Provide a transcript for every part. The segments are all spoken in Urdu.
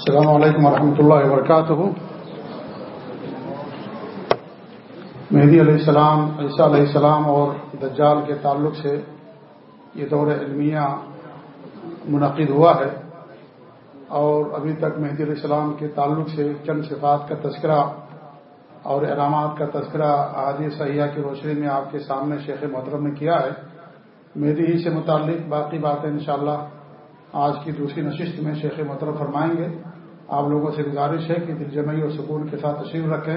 السلام علیکم ورحمۃ اللہ وبرکاتہ۔ مہدی علیہ السلام، عیسیٰ علیہ السلام اور دجال کے تعلق سے یہ دور علمیہ منعقد ہوا ہے۔ اور ابھی تک مہدی علیہ السلام کے تعلق سے چند صفات کا تذکرہ اور علامات کا تذکرہ عادی سیاح کی روشنی میں آپ کے سامنے شیخ محترم نے کیا ہے۔ میری ہی سے متعلق باقی باتیں انشاءاللہ آج کی دوسری نشست میں شیخ محترم فرمائیں گے۔ آپ لوگوں سے گزارش ہے کہ دل جمعی اور سکون کے ساتھ تشریف رکھیں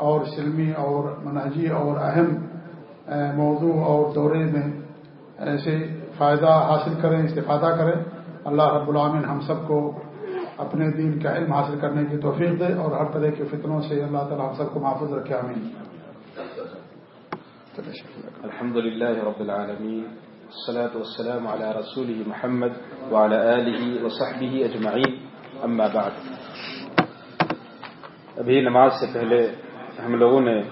اور سلمی اور منہجی اور اہم موضوع اور دورے میں ایسے فائدہ حاصل کریں، استفادہ کریں۔ اللہ رب العامن ہم سب کو اپنے دین کا علم حاصل کرنے کی توفیق دے اور ہر طرح کے فطروں سے اللہ تعالیٰ ہم سب کو محفوظ رکھے امین الحمد لله رب العالمين والصلاة والسلام على رسوله محمد وعلى آله وصحبه أجمعين أما بعد۔ ابھی نماز سے پہلے ہم لوگوں نے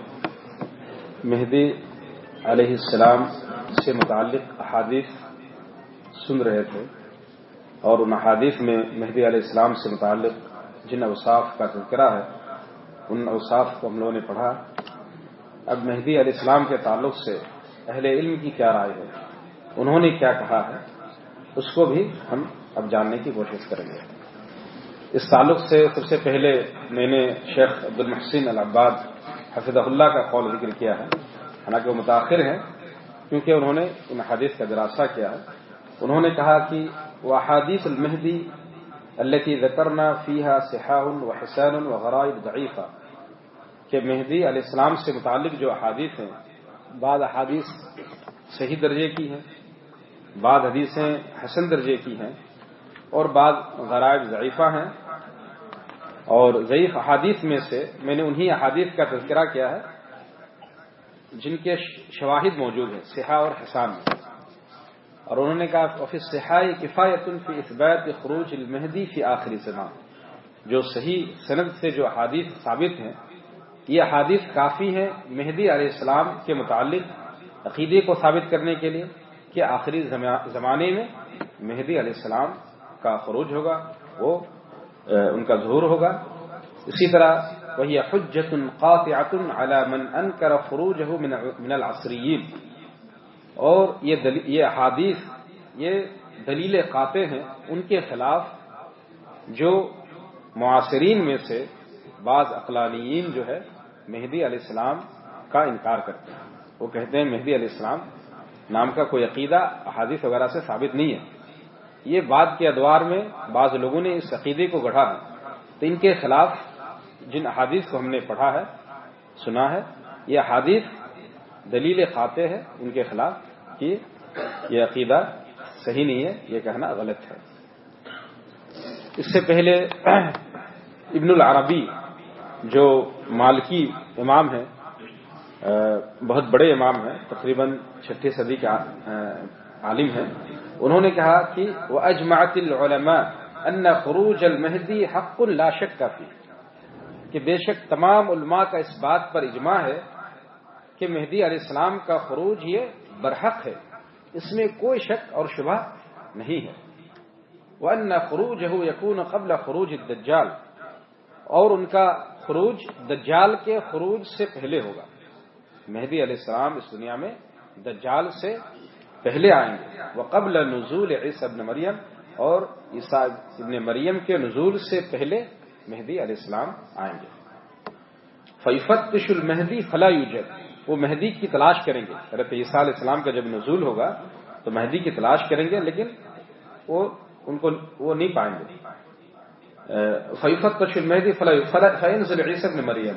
مہدی علیہ السلام سے متعلق احادیث سن رہے تھے اور ان احادیث میں مہدی علیہ السلام سے متعلق جن اوصاف کا تذکرہ ہے، ان اوصاف کو ہم لوگوں نے پڑھا۔ اب مہدی علیہ السلام کے تعلق سے اہل علم کی کیا رائے ہے؟ انہوں نے کیا کہا ہے؟ اس کو بھی ہم اب جاننے کی کوشش کریں گے۔ اس تعلق سے سب سے پہلے میں نے شیخ عبد المحسن العباد حفظ اللہ کا قول ذکر کیا ہے۔ حالانکہ وہ متاثر ہیں، کیونکہ انہوں نے ان حادث کا دراسہ کیا ہے۔ انہوں نے کہا کہ وہ احادیث المہدی اللہ کی ذکرنا فیحہ سحاح و حسین و ضعیفہ، کہ مہدی علیہ السلام سے متعلق جو احادیث ہیں، بعض احادیث صحیح درجے کی ہیں، بعض حدیثیں حسن درجے کی ہیں۔ اور بعض غرائب ضعیفہ ہیں۔ اور ضعیف احادیث میں سے میں نے انہی احادیث کا تذکرہ کیا ہے، جن کے شواہد موجود ہیں سیاح اور حسان میں۔ اور انہوں نے کہا آفس سیاحی کفایت الفی اثبات خروج المہدی فی آخری زمان جو صحیح سند سے جو احادیث ثابت ہیں، یہ احادیث کافی ہے مہدی علیہ السلام کے متعلق عقیدے کو ثابت کرنے کے لیے کہ آخری زمانے میں مہدی علیہ السلام کا خروج ہوگا، وہ ان کا ظہور ہوگا۔ اسی طرح، وہی حجت قاطعت على من انکر فروجه من العصرین۔ اور یہ احادیث، یہ دلیل قاطع ہیں ان کے خلاف جو معاصرین میں سے بعض اقلانیین جو ہے مہدی علیہ السلام کا انکار کرتے ہیں۔ وہ کہتے ہیں مہدی علیہ السلام نام کا کوئی عقیدہ، احادیث وغیرہ سے ثابت نہیں ہے۔ یہ بعد کے ادوار میں بعض لوگوں نے اس عقیدے کو گڑھا ہے۔ تو ان کے خلاف جن احادیث کو ہم نے پڑھا ہے، سنا ہے، یہ احادیث دلیل خاطے ہے ان کے خلاف کہ یہ عقیدہ صحیح نہیں ہے، یہ کہنا غلط ہے۔ اس سے پہلے ابن العربی جو مالکی امام ہیں بہت بڑے امام ہیں، تقریباً چھٹی صدی کا عالم ہیں۔ انہوں نے کہا کہ وہ اجماعت العلماء ان خروج المہدی حق لا شک کافی کہ بے شک تمام علماء کا اس بات پر اجماع ہے کہ مہدی علیہ السلام کا خروج یہ برحق ہے۔ اس میں کوئی شک اور شبہ نہیں ہے۔ وہ ان خروج ہو یقون قبل خروج الدجال۔ اور ان کا خروج دجال کے خروج سے پہلے ہوگا۔ مہدی علیہ السلام اس دنیا میں دجال سے پہلے آئیں۔ گے وہ قبل نزول عیسی ابن مریم اور عیسیٰ ابن مریم کے نزول سے پہلے مہدی علیہ السلام آئیں گے۔ فیفت المہدی فلا یوجد وہ مہدی کی تلاش کریں گے۔ حضرت عیسیٰ علیہ السلام کا جب نزول ہوگا تو مہدی کی تلاش کریں گے، لیکن وہ ان کو وہ نہیں پائیں گے۔ فیفت تش المہدی فلا فینزل عیسی ابن مریم۔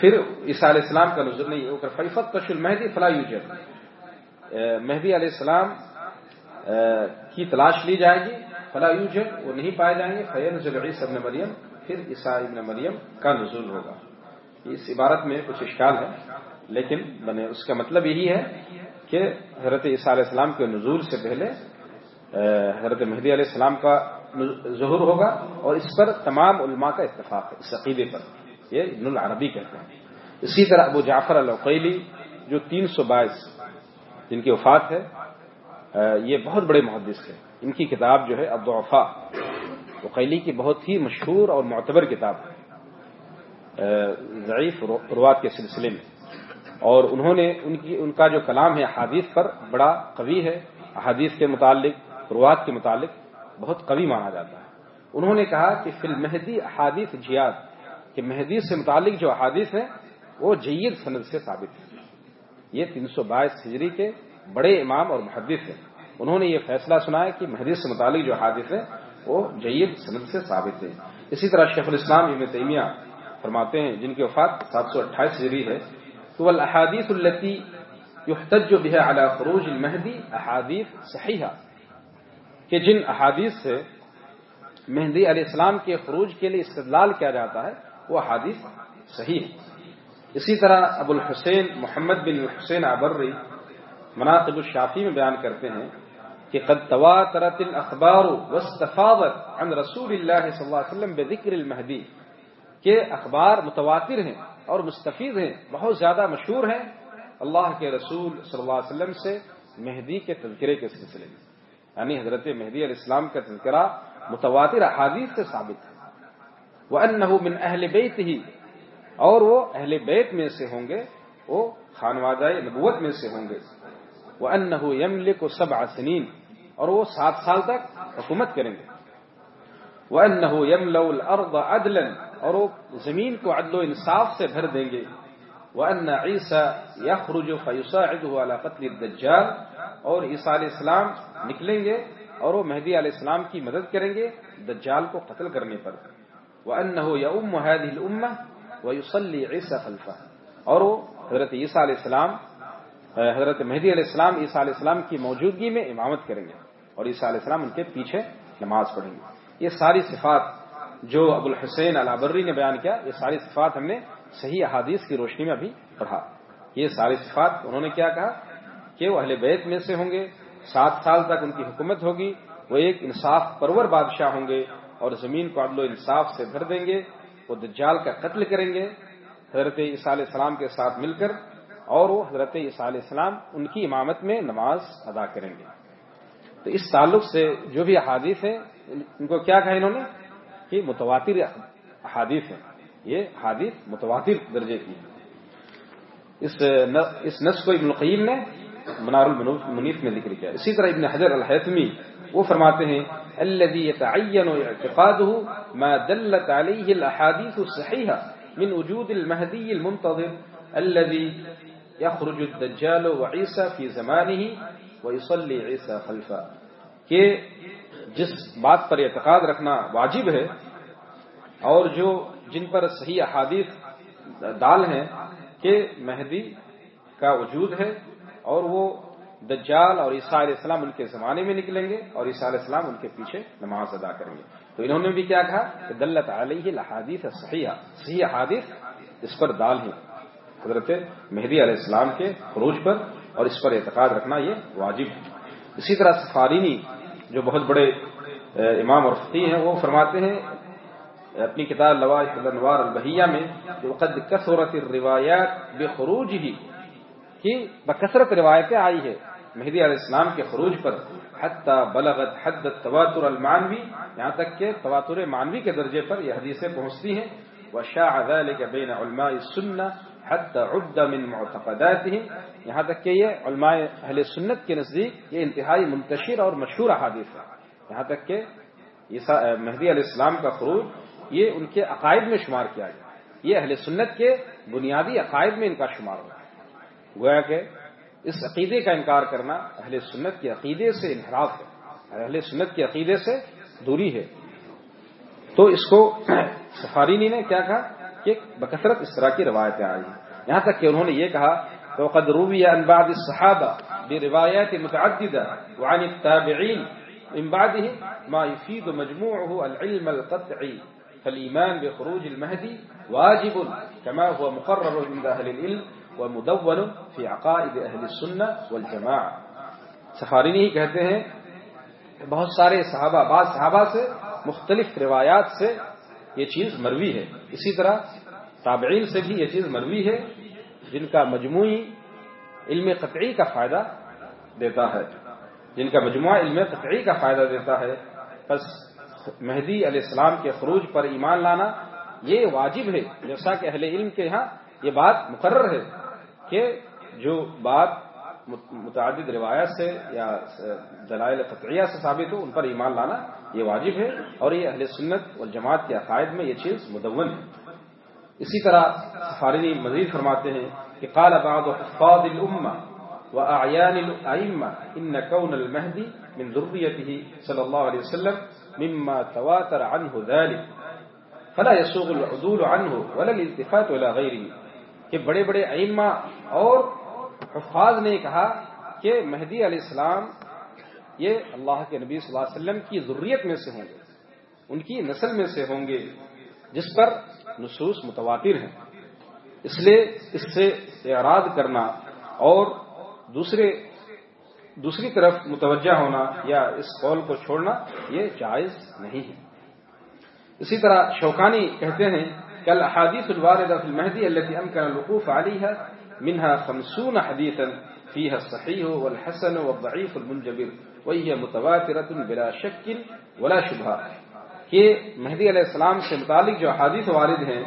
پھر عیسیٰ علیہ السلام کا نظر نہیں ہوگا فیفت تش المہدی فلا یوجد مہدی علیہ السلام کی تلاش لی جائے گی، فلا یوجد وہ نہیں پائے جائیں گے فین عیسی ابن مریم پھر عیسیٰ ابن مریم کا نزول ہوگا۔ اس عبارت میں کچھ اشکال ہے لیکن بنے اس کا مطلب یہی ہے کہ حضرت عیسیٰ علیہ السلام کے نزول سے پہلے حضرت مہدی علیہ السلام کا ظہور ہوگا اور اس پر تمام علماء کا اتفاق ہے، اس عقیدے پر۔ یہ ابن العربی کہتے ہیں۔ اسی طرح ابو جعفر القیلی جو تین سو بائیس جن کی وفات ہے یہ بہت بڑے محدث تھے ان کی کتاب جو ہے ابوفا وقیلی کی بہت ہی مشہور اور معتبر کتاب ہے۔ ضعیف روات کے سلسلے میں۔ اور انہوں نے ان کی، ان کا جو کلام ہے احادیث پر، بڑا قوی ہے۔ احادیث کے متعلق روات کے متعلق بہت قوی مانا جاتا ہے۔ انہوں نے کہا کہ فی المہدی احادیث جیاد۔ کہ مہدی سے متعلق جو احادیث ہیں، وہ جید سند سے ثابت ہے یہ تین سو بائیس ہجری کے بڑے امام اور محدث ہیں۔ انہوں نے یہ فیصلہ سنا ہے کہ مہدی سے متعلق جو حادث ہے وہ جید سند سے ثابت ہے اسی طرح شیخ الاسلام ابن تیمیہ فرماتے ہیں، جن کی وفات سات سو اٹھائیس ہجری ہے، تو الحادیث التی یحتج بها على خروج المہدی احادیث صحیحہ۔ کہ جن احادیث سے مہندی علیہ السلام کے خروج کے لیے استدلال کیا جاتا ہے وہ احادیث صحیح ہے۔ اسی طرح ابو الحسین، محمد بن حسین ابری مناقب الشافی میں بیان کرتے ہیں کہ قد تواترت الاخبار واستفاضت عن رسول اللہ صلی اللہ علیہ وسلم بذکر المہدی، کہ اخبار متواتر ہیں اور مستفید ہیں، بہت زیادہ مشہور ہیں۔ اللہ کے رسول صلی اللہ علیہ وسلم سے مہدی کے تذکرے کے سلسلے میں یعنی حضرت مہدی علیہ السلام کا تذکرہ متواتر احادیث سے ثابت ہے۔ وہ انہ من اہل بیت ہی اور وہ اہل بیت میں سے ہوں گے، وہ خانوادہ نبوت میں سے ہوں گے۔ وہ انہ یمل کو سب آسنین اور وہ سات سال تک حکومت کریں گے۔ وہ انہ یم الارض اور وہ زمین کو عدل و انصاف سے بھر دیں گے۔ وہ ان عیسیٰ یخرج فیوسا علیہ قتل الدجال۔ اور عیسیٰ علیہ السلام نکلیں گے اور وہ مہدی علیہ السلام کی مدد کریں گے دجال کو قتل کرنے پر۔ وہ ان هذه الامه ويصلي عيسى خلفه. اور وہ حضرت عیسیٰ علیہ السلام حضرت مہدی علیہ السلام، عیسیٰ علیہ السلام کی موجودگی میں امامت کریں گے اور عیسیٰ علیہ السلام ان کے پیچھے نماز پڑھیں گے۔ یہ ساری صفات جو ابو الحسین الابری نے بیان کیا، یہ ساری صفات ہم نے صحیح احادیث کی روشنی میں ابھی پڑھا۔ یہ ساری صفات انہوں نے کیا کہا؟ کہ وہ اہل بیت میں سے ہوں گے، سات سال تک ان کی حکومت ہوگی، وہ ایک انصاف پرور بادشاہ ہوں گے اور زمین کو عدل و انصاف سے بھر دیں گے، وہ دجال کا قتل کریں گے۔ حضرت عیسیٰ علیہ السلام کے ساتھ مل کر اور وہ حضرت عیسیٰ علیہ السلام ان کی امامت میں نماز ادا کریں گے۔ تو اس تعلق سے جو بھی احادیث ہیں، ان کو کیا کہا انہوں نے؟ کہ متواتر احادیث ہیں۔ یہ حادث متواتر درجے کی اس نس کو ابن القیم نے منار المنیف میں ذکر کیا۔ اسی طرح ابن حضر الحتمی وہ فرماتے ہیں، الذي يتعين اعتقاده ما دلت عليه الاحاديث الصحيحه من وجود المهدي المنتظر الذي يخرج الدجال وعيسى في زمانه ويصلي عيسى خلفه۔ کہ جس بات پر اعتقاد رکھنا واجب ہے اور جو جن پر صحیح احادیث دال ہیں کہ مہدی کا وجود ہے اور وہ دجال اور عیسیٰ علیہ السلام ان کے زمانے میں نکلیں گے اور عیسیٰ علیہ السلام ان کے پیچھے نماز ادا کریں گے۔ تو انہوں نے بھی کیا کہا؟ کہ دلت علیہ الحادیث صحیح صحیح احادیث اس پر دال ہے حضرت مہدی علیہ السلام کے خروج پر اور اس پر اعتقاد رکھنا یہ واجب ہے۔ اسی طرح سفارینی جو بہت بڑے امام اور فقی ہیں، وہ فرماتے ہیں، اپنی کتاب لوانوار البحیہ میں قد کثرت الروایات بخروج ہی کہ بکثرت روایتیں آئی ہے مہدی علیہ السلام کے خروج پر حتی بلغت حد تواتر المانوی یہاں تک کہ تواتر مانوی کے درجے پر یہ حدیثیں پہنچتی ہیں۔ وشاع ذلك بین علماء السنہ حتی عد من معتقداتهم۔ یہاں تک کہ یہ علماء اہل سنت کے نزدیک یہ انتہائی منتشر اور مشہور احادیث ہے یہاں تک کہ مہدی علیہ السلام کا خروج، یہ ان کے عقائد میں شمار کیا گیا۔ یہ اہل سنت کے بنیادی عقائد میں ان کا شمار ہوا۔ گویا کہ اس عقیدے کا انکار کرنا اہل سنت کے عقیدے سے انحراف ہے۔ اہل سنت کے عقیدے سے دوری ہے۔ تو اس کو سفارینی نے کیا کہا کہ بکثرت اس طرح کی روایتیں آئی ہیں۔ یہاں تک کہ انہوں نے یہ کہا تو قدروبی انباد صحابہ بے روایت متعددہ وعن التابعین من بعده ما يفيد مجموعه العلم القطعي فالإيمان بخروج المهدي واجب كما هو مقرر عند أهل العلم ومدون في عقائد اہل السنہ والجماع سفارینی ہی کہتے ہیں، بہت سارے صحابہ، بعض صحابہ سے مختلف روایات سے یہ چیز مروی ہے۔ اسی طرح تابعین سے بھی یہ چیز مروی ہے، جن کا مجموعی علم قطعی کا فائدہ دیتا ہے۔ جن کا مجموعہ علم قطعی کا فائدہ دیتا ہے۔ بس مہدی علیہ السلام کے خروج پر ایمان لانا یہ واجب ہے۔ جیسا کہ اہل علم کے یہاں یہ بات مقرر ہے۔ کہ جو بات متعدد روایت سے یا دلائل قطعیہ سے ثابت ہو، ان پر ایمان لانا یہ واجب ہے اور یہ اہل سنت اور جماعت کے عقائد میں یہ چیز مدون ہے۔ اسی طرح سفارنی مزید فرماتے ہیں کہ قال بعض حفاظ الامه واعيان الائمه ان كون المهدي من ذريته صلى الله عليه وسلم مما تواتر عنه ذلك فلا يسوغ العدول عنه ولا الالتفات الى غيره کہ بڑے بڑے ائمہ اور حفاظ نے کہا کہ مہدی علیہ السلام یہ اللہ کے نبی صلی اللہ علیہ وسلم کی ضروریت میں سے ہوں گے، ان کی نسل میں سے ہوں گے، جس پر نصوص متواتر ہیں۔ اس لیے اس سے اعراض کرنا اور دوسرے، دوسری طرف متوجہ ہونا یا اس قول کو چھوڑنا یہ جائز نہیں ہے۔ اسی طرح شوکانی کہتے ہیں کل احادیث الواردہ فی المہدی التي امکن الوقوف علیها منها خمسون حدیثا فيها الصحيح والحسن والضعيف المنجبر، وهي متواترة بلا شك ولا شبہ کہ مہدی علیہ السلام سے متعلق جو احادیث وارد ہیں،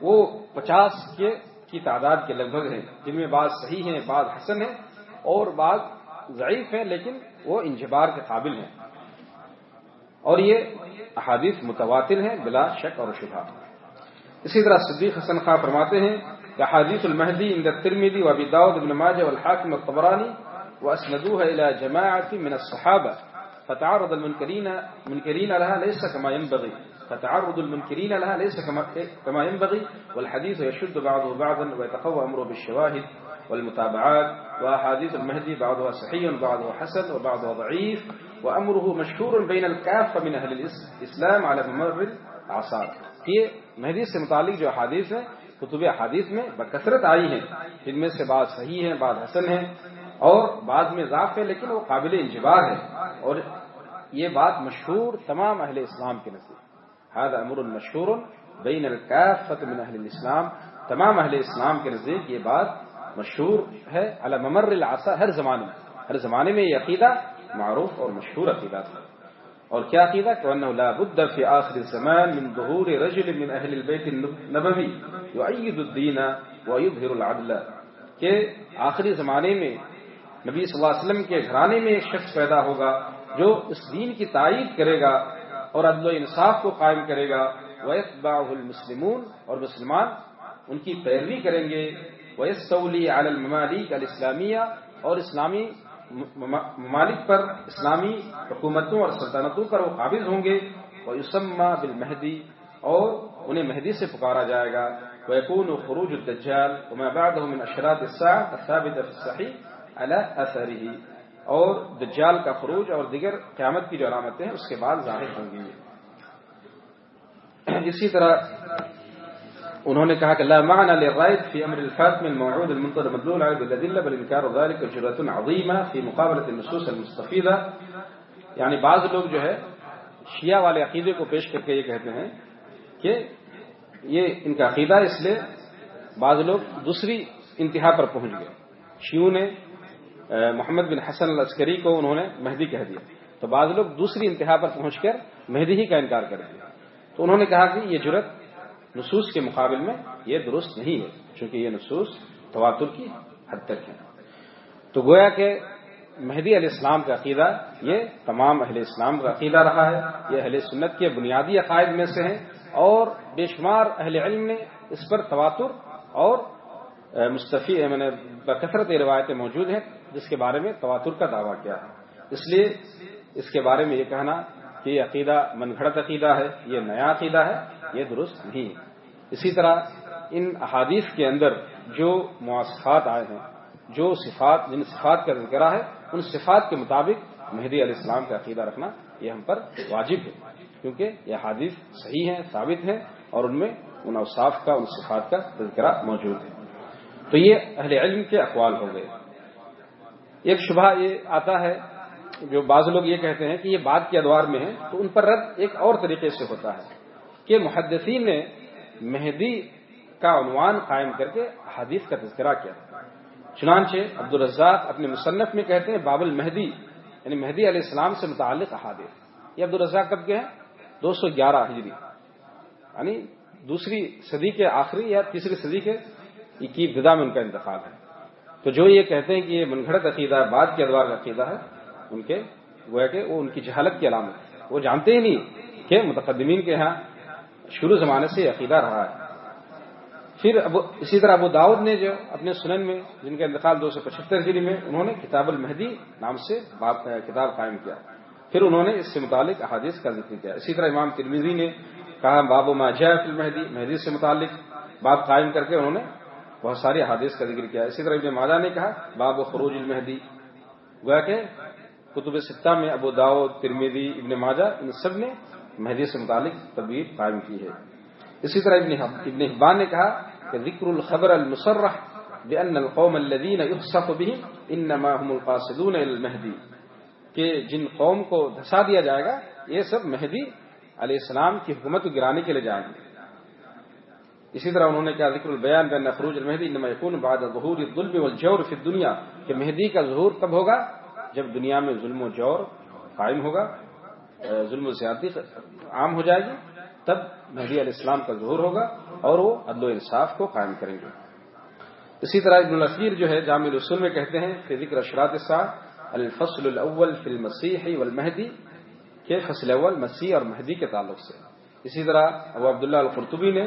وہ پچاس کے، کی تعداد کے لگ بھگ ہیں۔ جن میں بعض صحیح ہیں، بعض حسن ہیں، اور بعض ضعیف ہیں، لیکن وہ انجبار کے قابل ہیں۔ اور یہ احادیث متواتر ہیں، بلا شک اور شبہ۔ اسی طرح صدیق حسن خان فرماتے ہیں کہ حادیث المہدی اند ترمیدی و ابی داود ابن ماجہ والحاکم الطبرانی واسندوها الى جماعه من الصحابه فتعرض المنكرين منكرين لها ليس كما ينبغي فتعرض المنكرين لها ليس كما كما ينبغي والحديث يشد بعضه بعضا ويتقوى امره بالشواهد والمتابعات واحاديث المهدي بعضها صحيح وبعضها حسن وبعضها ضعيف وامره مشهور بين الكافه من اهل الاسلام على ممر العصار. یہ مہدی سے متعلق جو احادیث ہیں کتب احادیث میں بکثرت آئی ہیں۔ جن میں سے بعض صحیح ہیں، بعض حسن ہیں اور بعض میں ضعف ہے لیکن وہ قابل انجبار ہے اور یہ بات مشہور تمام اہل اسلام کے نزدیک۔ هذا امر مشہور بین الكافة من اہل الاسلام۔ تمام اہل اسلام کے نزدیک یہ بات مشہور ہے۔ علی ممر العصا، ہر زمانے میں، ہر زمانے میں یہ عقیدہ معروف اور مشہور عقیدہ تھا۔ اور کیا عقیدہ کہ انه لا بد في اخر الزمان من ظهور رجل من اهل البيت النبوي يؤيد الدين ويظهر العدل کہ آخری زمانے میں نبی صلی اللہ علیہ وسلم کے گھرانے میں ایک شخص پیدا ہوگا جو اس دین کی تائید کرے گا اور عدل و انصاف کو قائم کرے گا۔ ویس المسلمون اور مسلمان ان کی پیروی کریں گے۔ ویس سولی علی الممالک اور اسلامی ممالک پر اسلامی حکومتوں اور سلطنتوں پر وہ قابض ہوں گے وہ یوسما بالمہدی اور انہیں مہدی سے پکارا جائے گا۔ وہ یقون خروج الدجال، وما بعده من اشراط الساعه الثابته في الصحيح على اثره اور دجال کا خروج اور دیگر قیامت کی جو علامتیں ہیں، اس کے بعد ظاہر ہوں گی۔ اسی طرح انہوں نے کہا کہ لا معنى للرائد في امر الفاتم الموعود المنطق المدلول على الادله بل انكار ذلك جرأه عظيمه في مقابله النصوص المستفيده یعنی بعض لوگ جو ہے، شیعہ والے عقیدے کو پیش کر کے یہ کہتے ہیں کہ یہ ان کا عقیدہ اس لیے بعض لوگ دوسری انتہا پر پہنچ گئے۔ شیعوں نے محمد بن حسن العسکری کو انہوں نے مہدی کہہ دیا۔ تو بعض لوگ دوسری انتہا پر پہنچ کر مہدی ہی کا انکار کر دیا۔ تو انہوں نے کہا کہ یہ جرت نصوص کے مقابل میں یہ درست نہیں ہے، چونکہ یہ نصوص تواتر کی حد تک ہے تو گویا کہ مہدی علیہ السلام کا عقیدہ یہ تمام اہل اسلام کا عقیدہ رہا ہے، یہ اہل سنت کے بنیادی عقائد میں سے ہیں اور بے شمار اہل علم نے اس پر تواتر اور مستفی میں نے بکثرت روایتیں موجود ہیں، جس کے بارے میں تواتر کا دعویٰ کیا ہے۔ اس لیے اس کے بارے میں یہ کہنا کہ یہ عقیدہ من گھڑت عقیدہ ہے، یہ نیا عقیدہ ہے۔ یہ درست نہیں۔ ہے اسی طرح ان احادیث کے اندر جو مواصفات آئے ہیں، جو صفات، جن صفات کا ذکر ہے، ان صفات کے مطابق مہدی علیہ السلام کا عقیدہ رکھنا یہ ہم پر واجب ہے۔ کیونکہ یہ حادث صحیح ہیں، ثابت ہیں اور ان میں ان اوصاف کا، ان صفات کا تذکرہ موجود ہے۔ تو یہ اہل علم کے اقوال ہو گئے۔ ایک شبہ یہ آتا ہے جو بعض لوگ یہ کہتے ہیں کہ یہ بات کے ادوار میں ہے تو ان پر رد ایک اور طریقے سے ہوتا ہے۔ کہ محدثین نے مہدی کا عنوان قائم کر کے حدیث کا تذکرہ کیا۔ چنانچہ عبد الرزاق اپنے مصنف میں کہتے ہیں بابل مہدی یعنی مہدی علیہ السلام سے متعلق احادیث۔ یہ عبد الرزاق کب کے ہیں؟ دو سو گیارہ ہجری۔ یعنی دوسری صدی کے آخری یا تیسری صدی کے کی ابتدا میں ان کا انتقال ہے۔ تو جو یہ کہتے ہیں کہ یہ منگڑت عقیدہ ہے بعد کے ادوار کا عقیدہ ہے، ان کے وہ کہ وہ ان کی جہالت کی علامت ہے۔ وہ جانتے ہی نہیں کہ متقدمین کے ہاں شروع زمانے سے عقیدہ رہا ہے۔ پھر اب اسی طرح ابو داؤد نے جو اپنے سنن میں، جن کا انتقال دو سو پچہتر ہجری میں، انہوں نے کتاب المہدی نام سے کتاب قائم کیا۔ پھر انہوں نے اس سے متعلق احادیث کا ذکر کیا۔ اسی طرح امام ترمیزی نے کہا، باب و ماجا فی المہدی، مہدی سے متعلق باب قائم کر کے انہوں نے بہت ساری احادیث کا ذکر کیا۔ اسی طرح ابن ماجہ نے کہا، باب و خروج المہدی۔ گویا کہ کتب ستہ میں ابو داؤد ترمیدی ابن ماجہ، ان سب نے مہدی سے متعلق تبدیل قائم کی ہے۔ اسی طرح ابن حبان نے کہا کہ ذکر الخبر المسرح بأن القوم الذين يخصف بهم انما هم القاصدون الى المهدي۔ کہ جن قوم کو دھسا دیا جائے گا، یہ سب مہدی علیہ السلام کی حکومت کو گرانے کے لیے جائیں گے۔ اسی طرح انہوں نے کہا ذکر البیان بین خروج المہدی انما يكون بعد ظهور الظلم والجور في الدنيا، کہ مہدی کا ظہور کب ہوگا؟ جب دنیا میں ظلم و جور قائم ہوگا۔ ظلم و زیادتی عام ہو جائے گی، تب مہدی علیہ السلام کا ظہور ہوگا اور وہ عدل و انصاف کو قائم کریں گے۔ اسی طرح ابن الفیر جو ہے جامع رسول میں کہتے ہیں کہ ذکر اشرات صاحب الفصل الاول فی المسیح والمہدی کے فصل اول مسیح اور مہدی کے تعلق سے۔ اسی طرح ابو عبداللہ القرطبی نے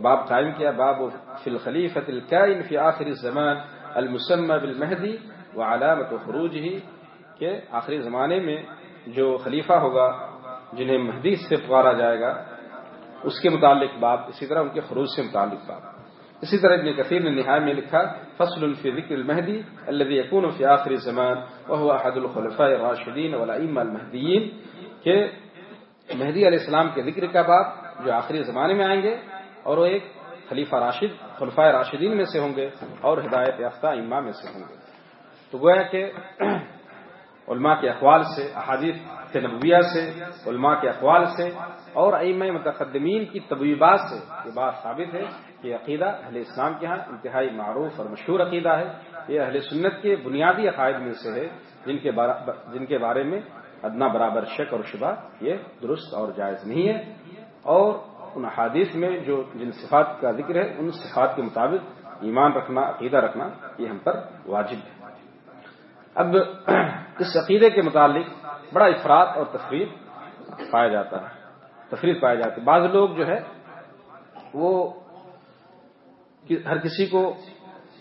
باب قائم کیا، باب فی الخلیفۃ الکائن فی آخر الزمان، المسمى بالمہدی وعلامت خروج ہی کہ آخری زمانے میں جو خلیفہ ہوگا، جنہیں مہدی سے پکارا جائے گا، اس کے متعلق باب، اسی طرح ان کے خروج سے متعلق باب۔ اسی طرح ابن کثیر نے نہایت میں لکھا، فصل فی ذکر المہدی الذي يكون في آخر الزمان وهو احد الخلفاء الراشدین والائمہ المہدیین، کہ مہدی علیہ السلام کے ذکر کا باب جو آخری زمانے میں آئیں گے، اور وہ ایک خلیفہ راشد خلفاء راشدین میں سے ہوں گے، اور ہدایت یافتہ امہ میں سے ہوں گے۔ تو گویا کہ علماء کے اقوال سے، احادیث نبویہ سے، علماء کے اقوال سے اور ائمہ متقدمین کی طبیبات سے یہ بات ثابت ہے کہ عقیدہ اہل اسلام کے ہاں انتہائی معروف اور مشہور عقیدہ ہے۔ یہ اہل سنت کے بنیادی عقائد میں سے ہے، جن کے جن کے بارے میں ادنا برابر شک اور شبہ یہ درست اور جائز نہیں ہے۔ اور ان حادیث میں جو، جن صفات کا ذکر ہے، ان صفات کے مطابق ایمان رکھنا، عقیدہ رکھنا یہ ہم پر واجب ہے۔ اب اس عقیدے کے متعلق بڑا افراد اور تفریح پایا جاتا ہے تفریح پایا جاتی ہے۔ بعض لوگ جو ہے، وہ ہر کسی کو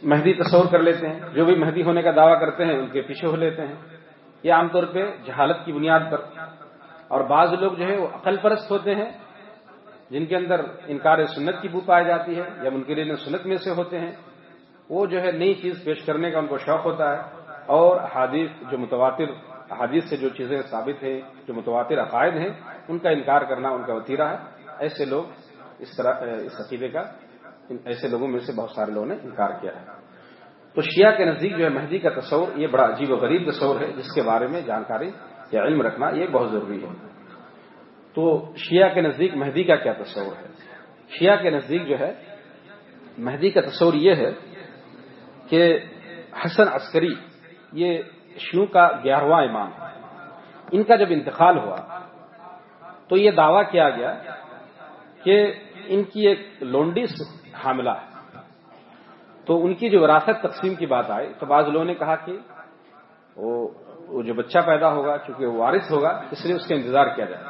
مہدی تصور کر لیتے ہیں، جو بھی مہدی ہونے کا دعویٰ کرتے ہیں، ان کے پیچھے ہو لیتے ہیں۔ یہ عام طور پہ جہالت کی بنیاد پر۔ اور بعض لوگ جو ہے، وہ عقل پرست ہوتے ہیں، جن کے اندر انکار سنت کی بو پائی جاتی ہے، یا ان کے لیے سنت میں سے ہوتے ہیں۔ وہ جو ہے، نئی چیز پیش کرنے کا ان کو شوق ہوتا ہے۔ اور حادیث جو متواتر حادیث سے جو چیزیں ثابت ہیں، جو متواتر عقائد ہیں، ان کا انکار کرنا ان کا وطیرہ ہے۔ ایسے لوگ اس طرح اس عقیدے کا ایسے لوگوں میں سے بہت سارے لوگوں نے انکار کیا ہے۔ تو شیعہ کے نزدیک جو ہے، مہدی کا تصور، یہ بڑا عجیب و غریب تصور ہے، جس کے بارے میں جانکاری یا علم رکھنا یہ بہت ضروری ہے۔ تو شیعہ کے نزدیک مہدی کا کیا تصور ہے؟ شیعہ کے نزدیک جو ہے، مہدی کا تصور یہ ہے کہ حسن عسکری یہ شیوں کا گیارہواں امام ان کا جب انتقال ہوا، تو یہ دعویٰ کیا گیا کہ ان کی ایک لونڈی حاملہ ہے۔ تو ان کی جو وراثت تقسیم کی بات آئی، تو بعض لوگوں نے کہا کہ وہ جو بچہ پیدا ہوگا، چونکہ وہ وارث ہوگا، اس لیے اس کا انتظار کیا جائے۔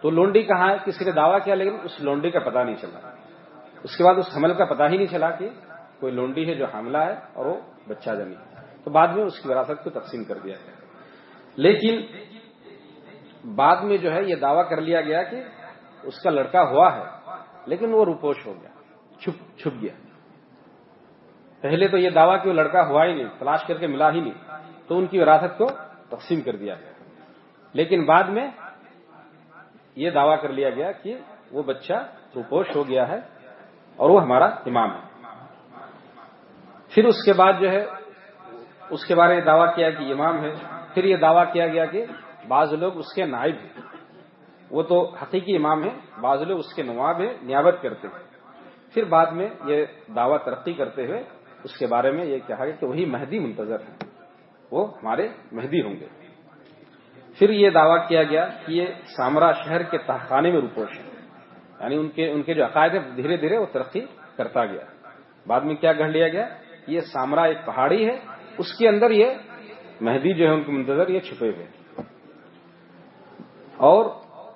تو لونڈی کہاں ہے، کسی نے دعویٰ کیا، لیکن اس لونڈی کا پتہ نہیں چلا۔ اس کے بعد اس حمل کا پتہ ہی نہیں چلا کہ کوئی لونڈی ہے جو حاملہ ہے اور وہ بچہ جمی تو بعد میں اس کی وراثت کو تقسیم کر دیا گیا۔ لیکن بعد میں جو ہے یہ دعویٰ کر لیا گیا کہ اس کا لڑکا ہوا ہے، لیکن وہ روپوش ہو گیا، چھپ چھپ گیا۔ پہلے تو یہ دعویٰ کہ وہ لڑکا ہوا ہی نہیں، تلاش کر کے ملا ہی نہیں، تو ان کی وراثت کو تقسیم کر دیا گیا۔ لیکن بعد میں یہ دعویٰ کر لیا گیا کہ وہ بچہ روپوش ہو گیا ہے اور وہ ہمارا امام ہے۔ پھر اس کے بعد جو ہے اس کے بارے میں دعویٰ کیا کہ امام ہے، پھر یہ دعویٰ کیا گیا کہ بعض لوگ اس کے نائب ہیں۔ وہ تو حقیقی امام ہے بعض لوگ اس کے نواب ہیں، نیابت کرتے ہیں۔ پھر بعد میں یہ دعویٰ ترقی کرتے ہوئے اس کے بارے میں یہ کہا گیا کہ وہی مہدی منتظر ہیں۔ وہ ہمارے مہدی ہوں گے۔ پھر یہ دعویٰ کیا گیا کہ یہ سامرا شہر کے تہخانے میں روپوش ہے یعنی ان کے ان کے جو عقائد ہیں، دھیرے دھیرے وہ ترقی کرتا گیا۔ بعد میں کیا گڑھ لیا گیا؟ یہ سامرا ایک پہاڑی ہے اس کے اندر یہ مہدی جو ہے ان کے منتظر یہ چھپے ہوئے اور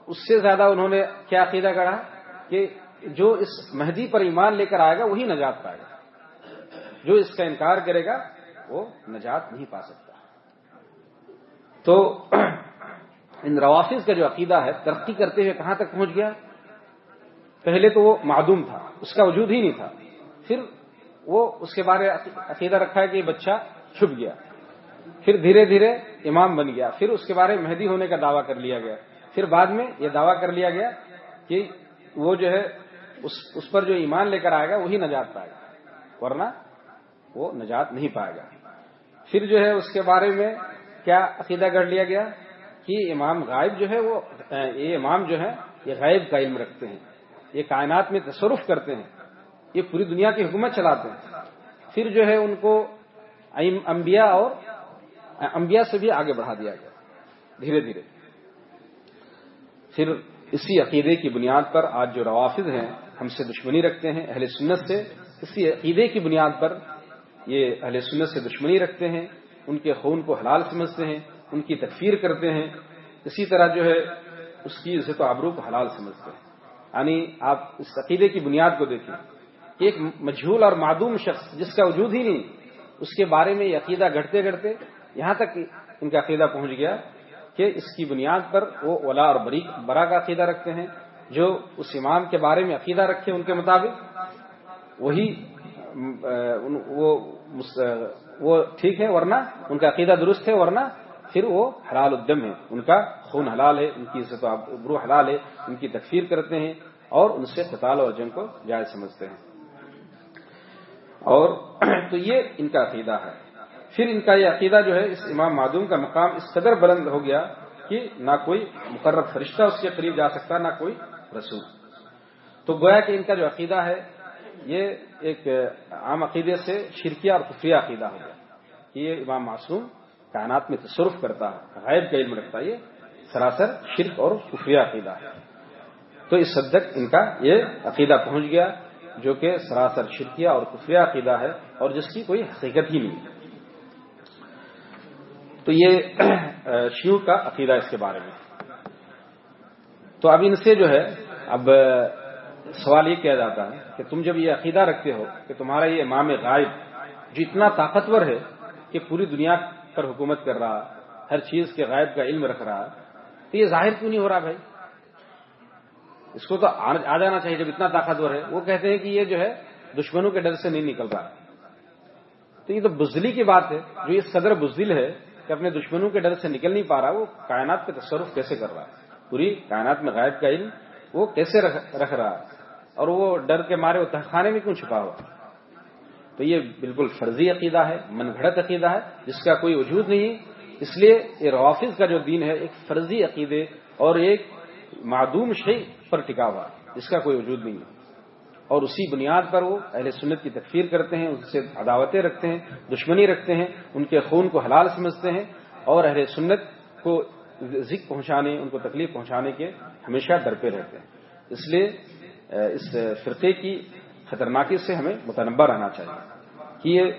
اس سے زیادہ انہوں نے کیا عقیدہ گڑھا کہ جو اس مہدی پر ایمان لے کر آئے گا وہی نجات پائے گا۔ جو اس کا انکار کرے گا وہ نجات نہیں پا سکتا۔ تو ان روافظ کا جو عقیدہ ہے، ترقی کرتے ہوئے کہاں تک پہنچ گیا؟ پہلے تو وہ معدوم تھا، اس کا وجود ہی نہیں تھا۔ پھر وہ اس کے بارے عقیدہ رکھا ہے کہ یہ بچہ چھپ گیا۔ پھر دھیرے دھیرے امام بن گیا۔ پھر اس کے بارے میں مہدی ہونے کا دعویٰ کر لیا گیا۔ پھر بعد میں یہ دعویٰ کر لیا گیا کہ وہ جو ہے، اس اس پر جو ایمان لے کر آئے گا، وہی نجات پائے گا۔ ورنہ وہ نجات نہیں پائے گا۔ پھر جو ہے، اس کے بارے میں کیا عقیدہ کر لیا گیا کہ امام غائب جو ہے، وہ، یہ امام جو ہے، یہ غائب کا علم رکھتے ہیں۔ یہ کائنات میں تصرف کرتے ہیں۔ یہ پوری دنیا کی حکومت چلاتے ہیں۔ پھر جو ہے، ان کو انبیاء اور انبیاء سے بھی آگے بڑھا دیا گیا۔ دھیرے دھیرے۔ پھر اسی عقیدے کی بنیاد پر آج جو روافظ ہیں، ہم سے دشمنی رکھتے ہیں اہل سنت سے۔ اسی عقیدے کی بنیاد پر یہ اہل سنت سے دشمنی رکھتے ہیں۔ ان کے خون کو حلال سمجھتے ہیں، ان کی تکفیر کرتے ہیں۔ اسی طرح جو ہے، اس کی اسے تو آبرو کو حلال سمجھتے ہیں۔ یعنی آپ اس عقیدے کی بنیاد کو دیکھیں۔ ایک مجھول اور معدوم شخص جس کا وجود ہی نہیں اس کے بارے میں یہ عقیدہ گھٹتے گھٹتے یہاں تک ان کا عقیدہ پہنچ گیا کہ اس کی بنیاد پر وہ اولا اور بری برا کا عقیدہ رکھتے ہیں، جو اس امام کے بارے میں عقیدہ رکھے ان کے مطابق، وہی وہ ٹھیک ہے ورنہ ان کا عقیدہ درست ہے ورنہ پھر وہ حلال الدم ہے، ان کا خون حلال ہے، ان کی عزت ابرو حلال ہے، ان کی تکفیر کرتے ہیں اور ان سے قتال اور جنگ کو جائز سمجھتے ہیں۔ اور تو یہ ان کا عقیدہ ہے۔ پھر ان کا یہ عقیدہ جو ہے، اس امام معدوم کا مقام اس قدر بلند ہو گیا کہ نہ کوئی مقرر فرشتہ اس کے قریب جا سکتا، نہ کوئی رسول۔ تو گویا کہ ان کا جو عقیدہ ہے، یہ ایک عام عقیدے سے شرکیہ اور خفیہ عقیدہ ہو گیا۔ کہ یہ امام معصوم کائنات میں تصرف کرتا ہے غائب کا علم رکھتا ہے یہ سراسر شرک اور خفیہ عقیدہ ہے۔ تو اس حد تک ان کا یہ عقیدہ پہنچ گیا۔ جو کہ سراسر شرکیہ اور خفیہ عقیدہ ہے اور جس کی کوئی حقیقت ہی نہیں ہے۔ تو یہ شیو کا عقیدہ اس کے بارے میں۔ تو اب ان سے جو ہے، اب سوال یہ کیا جاتا ہے کہ تم جب یہ عقیدہ رکھتے ہو کہ تمہارا یہ امام غائب جو اتنا طاقتور ہے کہ پوری دنیا پر حکومت کر رہا، ہر چیز کے غائب کا علم رکھ رہا، تو یہ ظاہر کیوں نہیں ہو رہا بھائی؟ اس کو تو آ جانا چاہیے جب اتنا طاقتور ہے۔ وہ کہتے ہیں کہ یہ جو ہے، دشمنوں کے ڈر سے نہیں نکل رہا۔ تو یہ تو بزدلی کی بات ہے۔ جو یہ صدر بزدل ہے کہ اپنے دشمنوں کے ڈر سے نکل نہیں پا رہا، وہ کائنات کا تصرف کیسے کر رہا ہے؟ پوری کائنات میں غائب کا علم وہ کیسے رکھ رہا ہے؟ اور وہ ڈر کے مارے وہ تہخانے میں کیوں چھپا ہوا تو یہ بالکل فرضی عقیدہ ہے من گھڑت عقیدہ ہے، جس کا کوئی وجود نہیں اس لیے یہ روافظ کا جو دین ہے، ایک فرضی عقیدے اور ایک معدوم شی پر ٹکا ہوا جس کا کوئی وجود نہیں ہے۔ اور اسی بنیاد پر وہ اہل سنت کی تکفیر کرتے ہیں، ان سے عداوتیں رکھتے ہیں، دشمنی رکھتے ہیں، ان کے خون کو حلال سمجھتے ہیں اور اہل سنت کو ذکر پہنچانے، ان کو تکلیف پہنچانے کے ہمیشہ ڈر پہ رہتے ہیں۔ اس لیے اس فرقے کی خطرناکی سے ہمیں متنبع رہنا چاہیے کہ یہ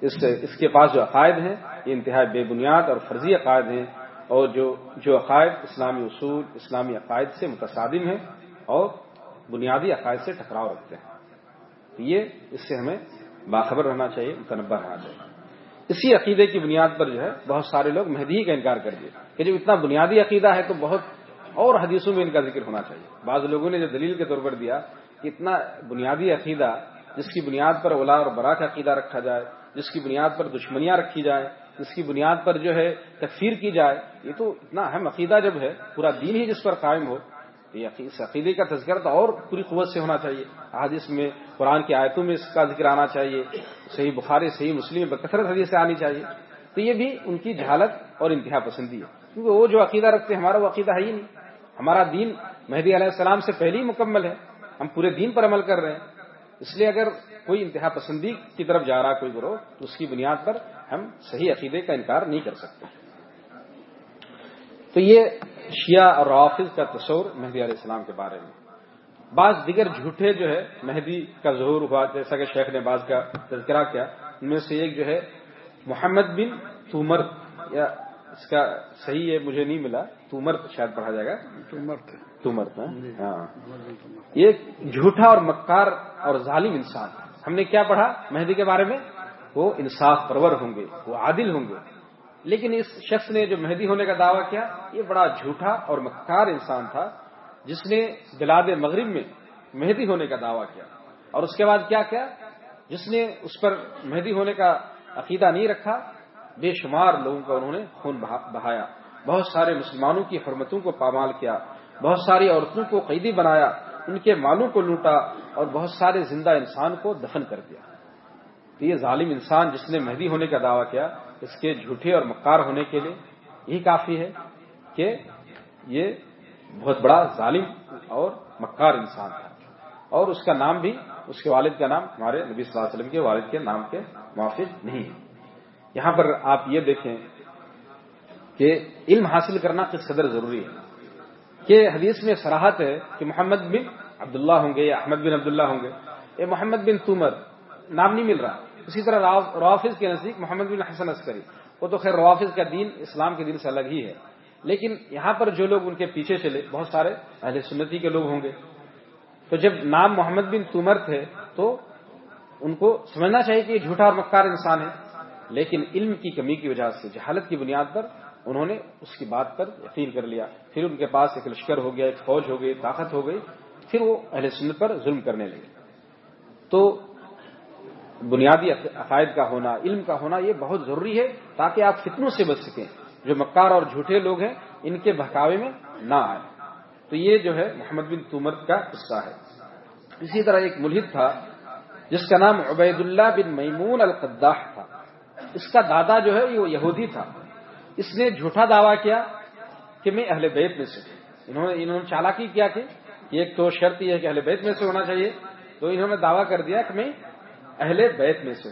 اس اس کے پاس جو عقائد ہیں، یہ انتہائی بے بنیاد اور فرضی عقائد ہیں۔ اور جو جو عقائد اسلامی اصول، اسلامی عقائد سے متصادم ہیں اور بنیادی عقائد سے ٹکراؤ رکھتے ہیں۔ یہ اس سے ہمیں باخبر رہنا چاہیے متنبع رہنا چاہیے۔ اسی عقیدے کی بنیاد پر جو ہے بہت سارے لوگ مہدی کا انکار کر دیے کہ جب اتنا بنیادی عقیدہ ہے تو بہت اور حدیثوں میں ان کا ذکر ہونا چاہیے۔ بعض لوگوں نے جو دلیل کے طور پر دیا کہ اتنا بنیادی عقیدہ جس کی بنیاد پر اولا اور برا کا عقیدہ رکھا جائے، جس کی بنیاد پر دشمنیاں رکھی جائے جس کی بنیاد پر جو ہے تکفیر کی جائے، یہ تو اتنا اہم عقیدہ جب ہے، پورا دین ہی جس پر قائم ہو اس عقیدے کا تذکرہ تو اور پوری قوت سے ہونا چاہیے۔ آج اس میں، قرآن کی آیتوں میں اس کا ذکر آنا چاہیے، صحیح بخاری، صحیح مسلم بکثرت حدیث سے آنی چاہیے۔ تو یہ بھی ان کی جہالت اور انتہا پسندی ہے۔ کیونکہ وہ جو عقیدہ رکھتے ہیں، ہمارا وہ عقیدہ ہے ہی نہیں۔ ہمارا دین مہدی علیہ السلام سے پہلے ہی مکمل ہے۔ ہم پورے دین پر عمل کر رہے ہیں۔ اس لیے اگر کوئی انتہا پسندی کی طرف جا رہا کوئی گروہ، تو اس کی بنیاد پر ہم صحیح عقیدے کا انکار نہیں کر سکتے۔ تو یہ شیعہ اور روافظ کا تصور مہدی علیہ السلام کے بارے میں۔ بعض دیگر جھوٹے جو ہے مہدی کا ظہور ہوا، جیسا کہ شیخ نے بعض کا تذکرہ کیا، ان میں سے ایک جو ہے محمد بن تومر یا اس کا صحیح ہے مجھے نہیں ملا۔ تومر شاید پڑھا جائے گا۔ تومر ہاں؟ یہ جھوٹا اور مکار اور ظالم انسان۔ ہم نے کیا پڑھا مہدی کے بارے میں؟ وہ انصاف پرور ہوں گے وہ عادل ہوں گے۔ لیکن اس شخص نے جو مہدی ہونے کا دعویٰ کیا یہ بڑا جھوٹا اور مکار انسان تھا جس نے بلاد مغرب میں مہدی ہونے کا دعویٰ کیا۔ اور اس کے بعد کیا کیا؟ جس نے اس پر مہدی ہونے کا عقیدہ نہیں رکھا بے شمار لوگوں کا انہوں نے خون بہایا۔ بہت سارے مسلمانوں کی حرمتوں کو پامال کیا۔ بہت ساری عورتوں کو قیدی بنایا۔ ان کے مالوں کو لوٹا اور بہت سارے زندہ انسان کو دفن کر دیا۔ تو یہ ظالم انسان جس نے مہدی ہونے کا دعویٰ کیا، اس کے جھوٹے اور مکار ہونے کے لیے یہی کافی ہے کہ یہ بہت بڑا ظالم اور مکار انسان تھا۔ اور اس کا نام بھی، اس کے والد کا نام ہمارے نبی صلی اللہ علیہ وسلم کے والد کے نام کے موافق نہیں ہے۔ یہاں پر آپ یہ دیکھیں کہ علم حاصل کرنا کس قدر ضروری ہے کہ حدیث میں سراہت ہے کہ محمد بن عبداللہ ہوں گے یا احمد بن عبداللہ ہوں گے۔ یہ محمد بن تومر، نام نہیں مل رہا۔ اسی طرح روافظ کے نزدیک محمد بن حسن عسکری۔ وہ تو خیر روافظ کا دین، اسلام کے دین سے الگ ہی ہے۔ لیکن یہاں پر جو لوگ ان کے پیچھے چلے، بہت سارے اہل سنتی کے لوگ ہوں گے۔ تو جب نام محمد بن تومر تھے تو ان کو سمجھنا چاہیے کہ یہ جھوٹا اور مکار انسان ہے۔ لیکن علم کی کمی کی وجہ سے، جہالت کی بنیاد پر انہوں نے اس کی بات پر یقین کر لیا۔ پھر ان کے پاس ایک لشکر ہو گیا، ایک فوج ہو گئی طاقت ہو گئی، پھر وہ اہل سنت پر ظلم کرنے لگے۔ تو بنیادی عقائد کا ہونا، علم کا ہونا یہ بہت ضروری ہے تاکہ آپ فتنوں سے بچ سکیں۔ جو مکار اور جھوٹے لوگ ہیں، ان کے بہکاوے میں نہ آئے تو یہ جو ہے محمد بن تومر کا قصہ ہے۔ اسی طرح ایک ملحد تھا، جس کا نام عبید اللہ بن میمون القداح تھا۔ اس کا دادا جو ہے وہ یہودی تھا۔ اس نے جھوٹا دعویٰ کیا کہ میں اہل بیت میں سے انہوں نے انہوں نے چالاکی کیا کہ ایک تو شرط یہ ہے کہ اہل بیت میں سے ہونا چاہیے۔ تو انہوں نے دعویٰ کر دیا کہ میں اہل بیت میں سے۔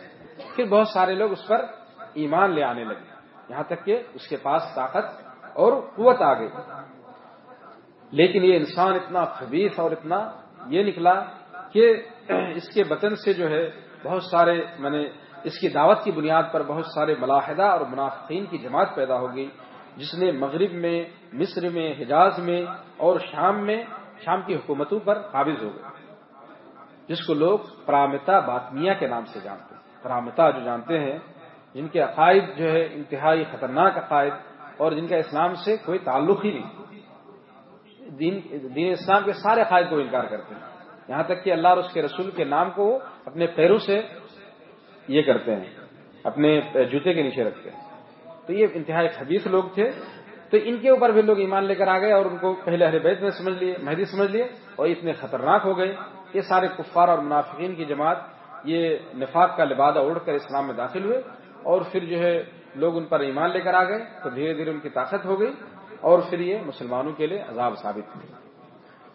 پھر بہت سارے لوگ اس پر ایمان لے آنے لگے۔ یہاں تک کہ اس کے پاس طاقت اور قوت آ گئی۔ لیکن یہ انسان اتنا خبیص اور اتنا یہ نکلا کہ اس کے وطن سے جو ہے بہت سارے میں نے اس کی دعوت کی بنیاد پر بہت سارے ملاحدہ اور منافقین کی جماعت پیدا ہو گئی جس نے مغرب میں، مصر میں، حجاز میں اور شام میں، شام کی حکومتوں پر قابض ہو گئے۔ جس کو لوگ پرامتا باطمیہ کے نام سے جانتے ہیں۔ پرامتا جو جانتے ہیں، جن کے عقائد جو ہے انتہائی خطرناک عقائد اور جن کا اسلام سے کوئی تعلق ہی نہیں۔ دین دین اسلام کے سارے عقائد کو انکار کرتے ہیں۔ یہاں تک کہ اللہ اور اس کے رسول کے نام کو اپنے پیروں سے یہ کرتے ہیں، اپنے جوتے کے نیچے رکھتے ہیں۔ تو یہ انتہائی خبیص لوگ تھے۔ تو ان کے اوپر بھی لوگ ایمان لے کر آ گئے اور ان کو پہلے اہل بیت میں سمجھ لیے، مہدی سمجھ لیے اور اتنے خطرناک ہو گئے۔ یہ سارے کفار اور منافقین کی جماعت یہ نفاق کا لبادہ اڑ کر اسلام میں داخل ہوئے اور پھر جو ہے لوگ ان پر ایمان لے کر آ گئے تو دھیرے دھیرے ان کی طاقت ہو گئی اور پھر یہ مسلمانوں کے لیے عذاب ثابت ہوئی۔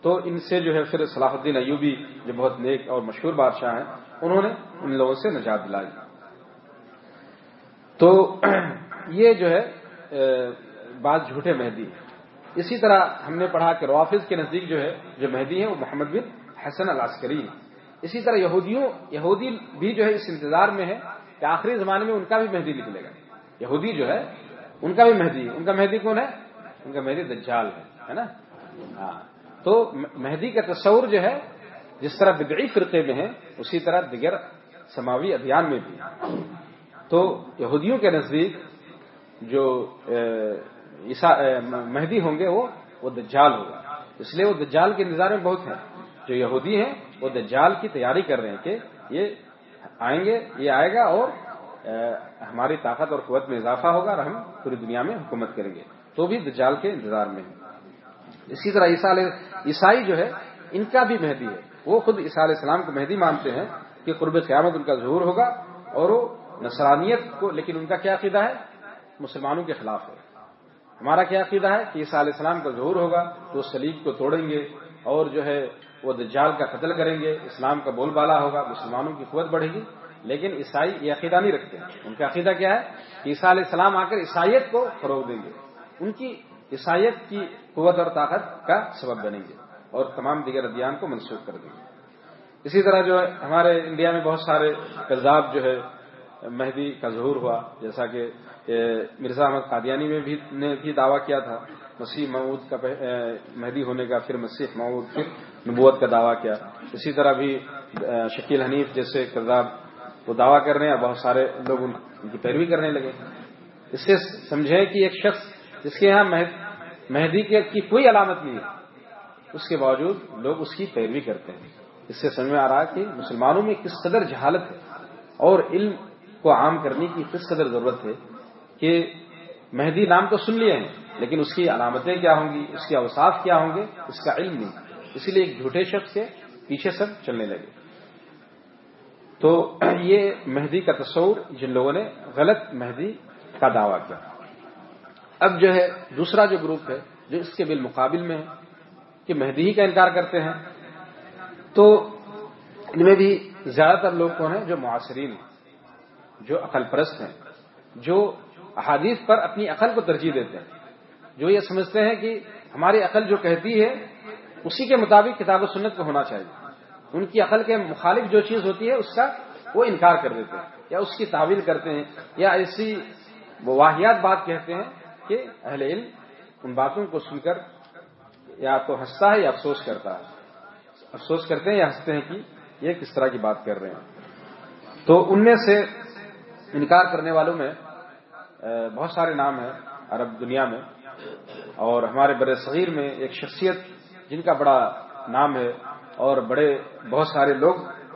تو ان سے جو ہے پھر صلاح الدین ایوبی، جو بہت نیک اور مشہور بادشاہ ہیں انہوں نے ان لوگوں سے نجات دلائی۔ تو یہ جو ہے بات جھوٹے مہدی اسی طرح ہم نے پڑھا کہ روافظ کے نزدیک جو ہے، جو مہدی ہیں، وہ محمد بن حسن العسکری ہے اسی طرح یہودیوں، یہودی بھی جو ہے اس انتظار میں ہے کہ آخری زمانے میں ان کا بھی مہدی نکلے گا۔ یہودی جو ہے، ان کا بھی مہدی ہے۔ ان کا مہدی کون ہے؟ ان کا مہدی دجال ہے نا؟ ہاں۔ تو مہدی کا تصور جو ہے جس طرح بدعی فرقے میں ہے اسی طرح دیگر سماوی ادھیان میں بھی۔ تو یہودیوں کے نزدیک جو مہدی ہوں گے، وہ وہ دجال ہوگا۔ اس لیے وہ دجال کے انتظار میں بہت ہیں۔ جو یہودی ہیں، وہ دجال کی تیاری کر رہے ہیں کہ یہ آئیں گے، یہ آئے گا اور ہماری طاقت اور قوت میں اضافہ ہوگا اور ہم پوری دنیا میں حکومت کریں گے۔ تو بھی دجال کے انتظار میں ہیں۔ اسی طرح عیسائی جو ہے، ان کا بھی مہدی ہے۔ وہ خود عیسیٰ علیہ السلام کو مہدی مانتے ہیں کہ قرب قیامت ان کا ظہور ہوگا اور وہ نصرانیت کو، لیکن ان کا کیا عقیدہ ہے؟ مسلمانوں کے خلاف ہے۔ ہمارا کیا عقیدہ ہے؟ کہ عیسیٰ علیہ السلام کا ظہور ہوگا تو سلیب کو توڑیں گے اور جو ہے وہ دجال کا قتل کریں گے، اسلام کا بول بالا ہوگا، مسلمانوں کی قوت بڑھے گی۔ لیکن عیسائی یہ عقیدہ نہیں رکھتے۔ ان کا عقیدہ کیا ہے؟ کہ عیسیٰ علیہ السلام آ کر عیسائیت کو فروغ دیں گے۔ ان کی عیسائیت کی قوت اور طاقت کا سبب بنیں گے۔ اور تمام دیگر ادیان کو منسوخ کر دیں۔ گے اسی طرح جو ہے، ہمارے انڈیا میں بہت سارے کذاب جو ہے، مہدی کا ظہور ہوا۔ جیسا کہ مرزا احمد قادیانی میں بھی، نے بھی دعویٰ کیا تھا۔ مسیح معود کا مہدی ہونے کا، پھر مسیح معود پھر نبوت کا دعویٰ کیا۔ اسی طرح بھی شکیل حنیف جیسے کرداب وہ دعویٰ کر رہے ہیں بہت سارے لوگ ان کی پیروی کرنے لگے۔ اس سے سمجھیں کہ ایک شخص جس کے یہاں مہدی کی کوئی علامت نہیں ہے۔ اس کے باوجود لوگ اس کی پیروی کرتے ہیں۔ اس سے سمجھ میں آ رہا کہ مسلمانوں میں کس قدر جہالت ہے اور علم کو عام کرنے کی کس قدر ضرورت ہے کہ مہدی نام تو سن لیے ہیں، لیکن اس کی علامتیں کیا ہوں گی؟ اس کے اوساف کیا ہوں گے؟ اس کا علم نہیں۔ اسی لیے ایک جھوٹے شخص کے پیچھے سب چلنے لگے۔ تو یہ مہدی کا تصور جن لوگوں نے غلط مہدی کا دعویٰ کیا۔ اب جو ہے دوسرا جو گروپ ہے جو اس کے بالمقابل میں ہے کہ مہدی ہی کا انکار کرتے ہیں۔ تو ان میں بھی زیادہ تر لوگ کون ہیں جو معاصرین ہیں، جو عقل پرست ہیں، جو احادیث پر اپنی عقل کو ترجیح دیتے ہیں۔ جو یہ سمجھتے ہیں کہ ہماری عقل جو کہتی ہے، اسی کے مطابق کتاب و سنت کو ہونا چاہیے۔ ان کی عقل کے مخالف جو چیز ہوتی ہے، اس کا وہ انکار کر دیتے ہیں، یا اس کی تعویل کرتے ہیں، یا ایسی واحیات بات کہتے ہیں کہ اہل علم ان باتوں کو سن کر یا تو ہنستا ہے یا افسوس کرتا ہے۔ افسوس کرتے ہیں یا ہنستے ہیں کہ یہ کس طرح کی بات کر رہے ہیں۔ تو ان میں سے انکار کرنے والوں میں بہت سارے نام ہیں عرب دنیا میں۔ اور ہمارے بڑے صغیر میں ایک شخصیت جن کا بڑا نام ہے اور بڑے، بہت سارے لوگ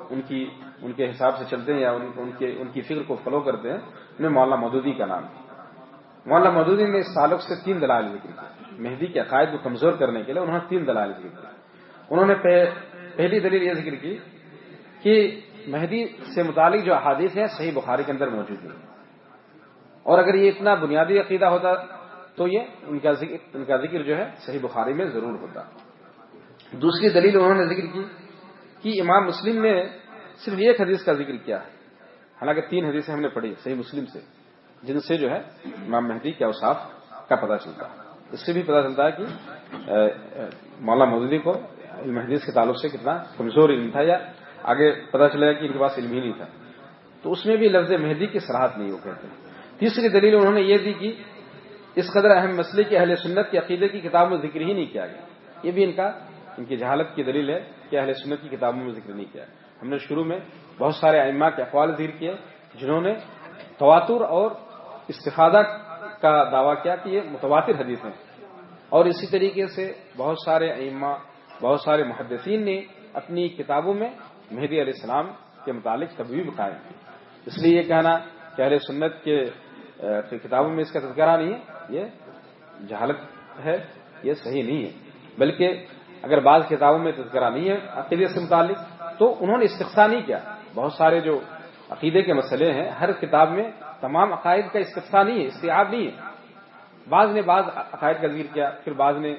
ان کی، ان کے حساب سے چلتے ہیں یا ان کے، ان کی فکر کو فالو کرتے ہیں۔ انہیں مولانا مودودی کا نام۔ ہے مولانا مودودی نے اس تعلق سے تین دلائل ذکر مہدی کے عقائد کو کمزور کرنے کے لیے انہوں نے تین دلائل ذکر کی انہوں نے پہلی دلیل یہ ذکر کی کہ مہدی سے متعلق جو احادیث ہیں صحیح بخاری کے اندر موجود ہیں۔ اور اگر یہ اتنا بنیادی عقیدہ ہوتا تو یہ ان کا ذکر، ان کا ذکر جو ہے صحیح بخاری میں ضرور ہوتا۔ دوسری دلیل انہوں نے ذکر کی کہ امام مسلم نے صرف ایک حدیث کا ذکر کیا ہے۔ حالانکہ تین حدیثیں ہم نے پڑھی صحیح مسلم سے، جن سے جو ہے امام مہدی کے اوصاف کا پتہ چلتا۔ ہے اس سے بھی پتہ چلتا ہے کہ مولانا مودودی کو علم حدیث کے تعلق سے کتنا کمزور علم تھا یا آگے پتہ چلا کہ ان کے پاس علم ہی نہیں تھا۔ تو اس میں بھی لفظ مہدی کی سراہد نہیں ہو کہتے۔ تیسری دلیل انہوں نے یہ دی کہ اس قدر اہم مسئلے کی اہل سنت کے عقیدے کی کتاب میں ذکر ہی نہیں کیا گیا۔ یہ بھی ان کا، ان کی جہالت کی دلیل ہے کہ اہل سنت کی کتابوں میں ذکر نہیں کیا۔ ہم نے شروع میں بہت سارے ائمہ کے اقوال ذکر کیے جنہوں نے تواتر اور استفادہ کا دعویٰ کیا کہ یہ متواتر حدیث ہیں۔ اور اسی طریقے سے بہت سارے ائمہ، بہت سارے محدثین نے اپنی کتابوں میں مہدی علیہ السلام کے متعلق تبویب قائم اس لیے یہ کہنا کہ اہل سنت کے کتابوں میں اس کا تذکرہ نہیں ہے، یہ جہالت ہے، یہ صحیح نہیں ہے۔ بلکہ اگر بعض کتابوں میں تذکرہ نہیں ہے عقیدے سے متعلق تو انہوں نے استفسا نہیں کیا۔ بہت سارے جو عقیدے کے مسئلے ہیں، ہر کتاب میں تمام عقائد کا استفسا نہیں ہے استیاب نہیں ہے۔ بعض نے بعض عقائد کا ذکر کیا، پھر بعض نے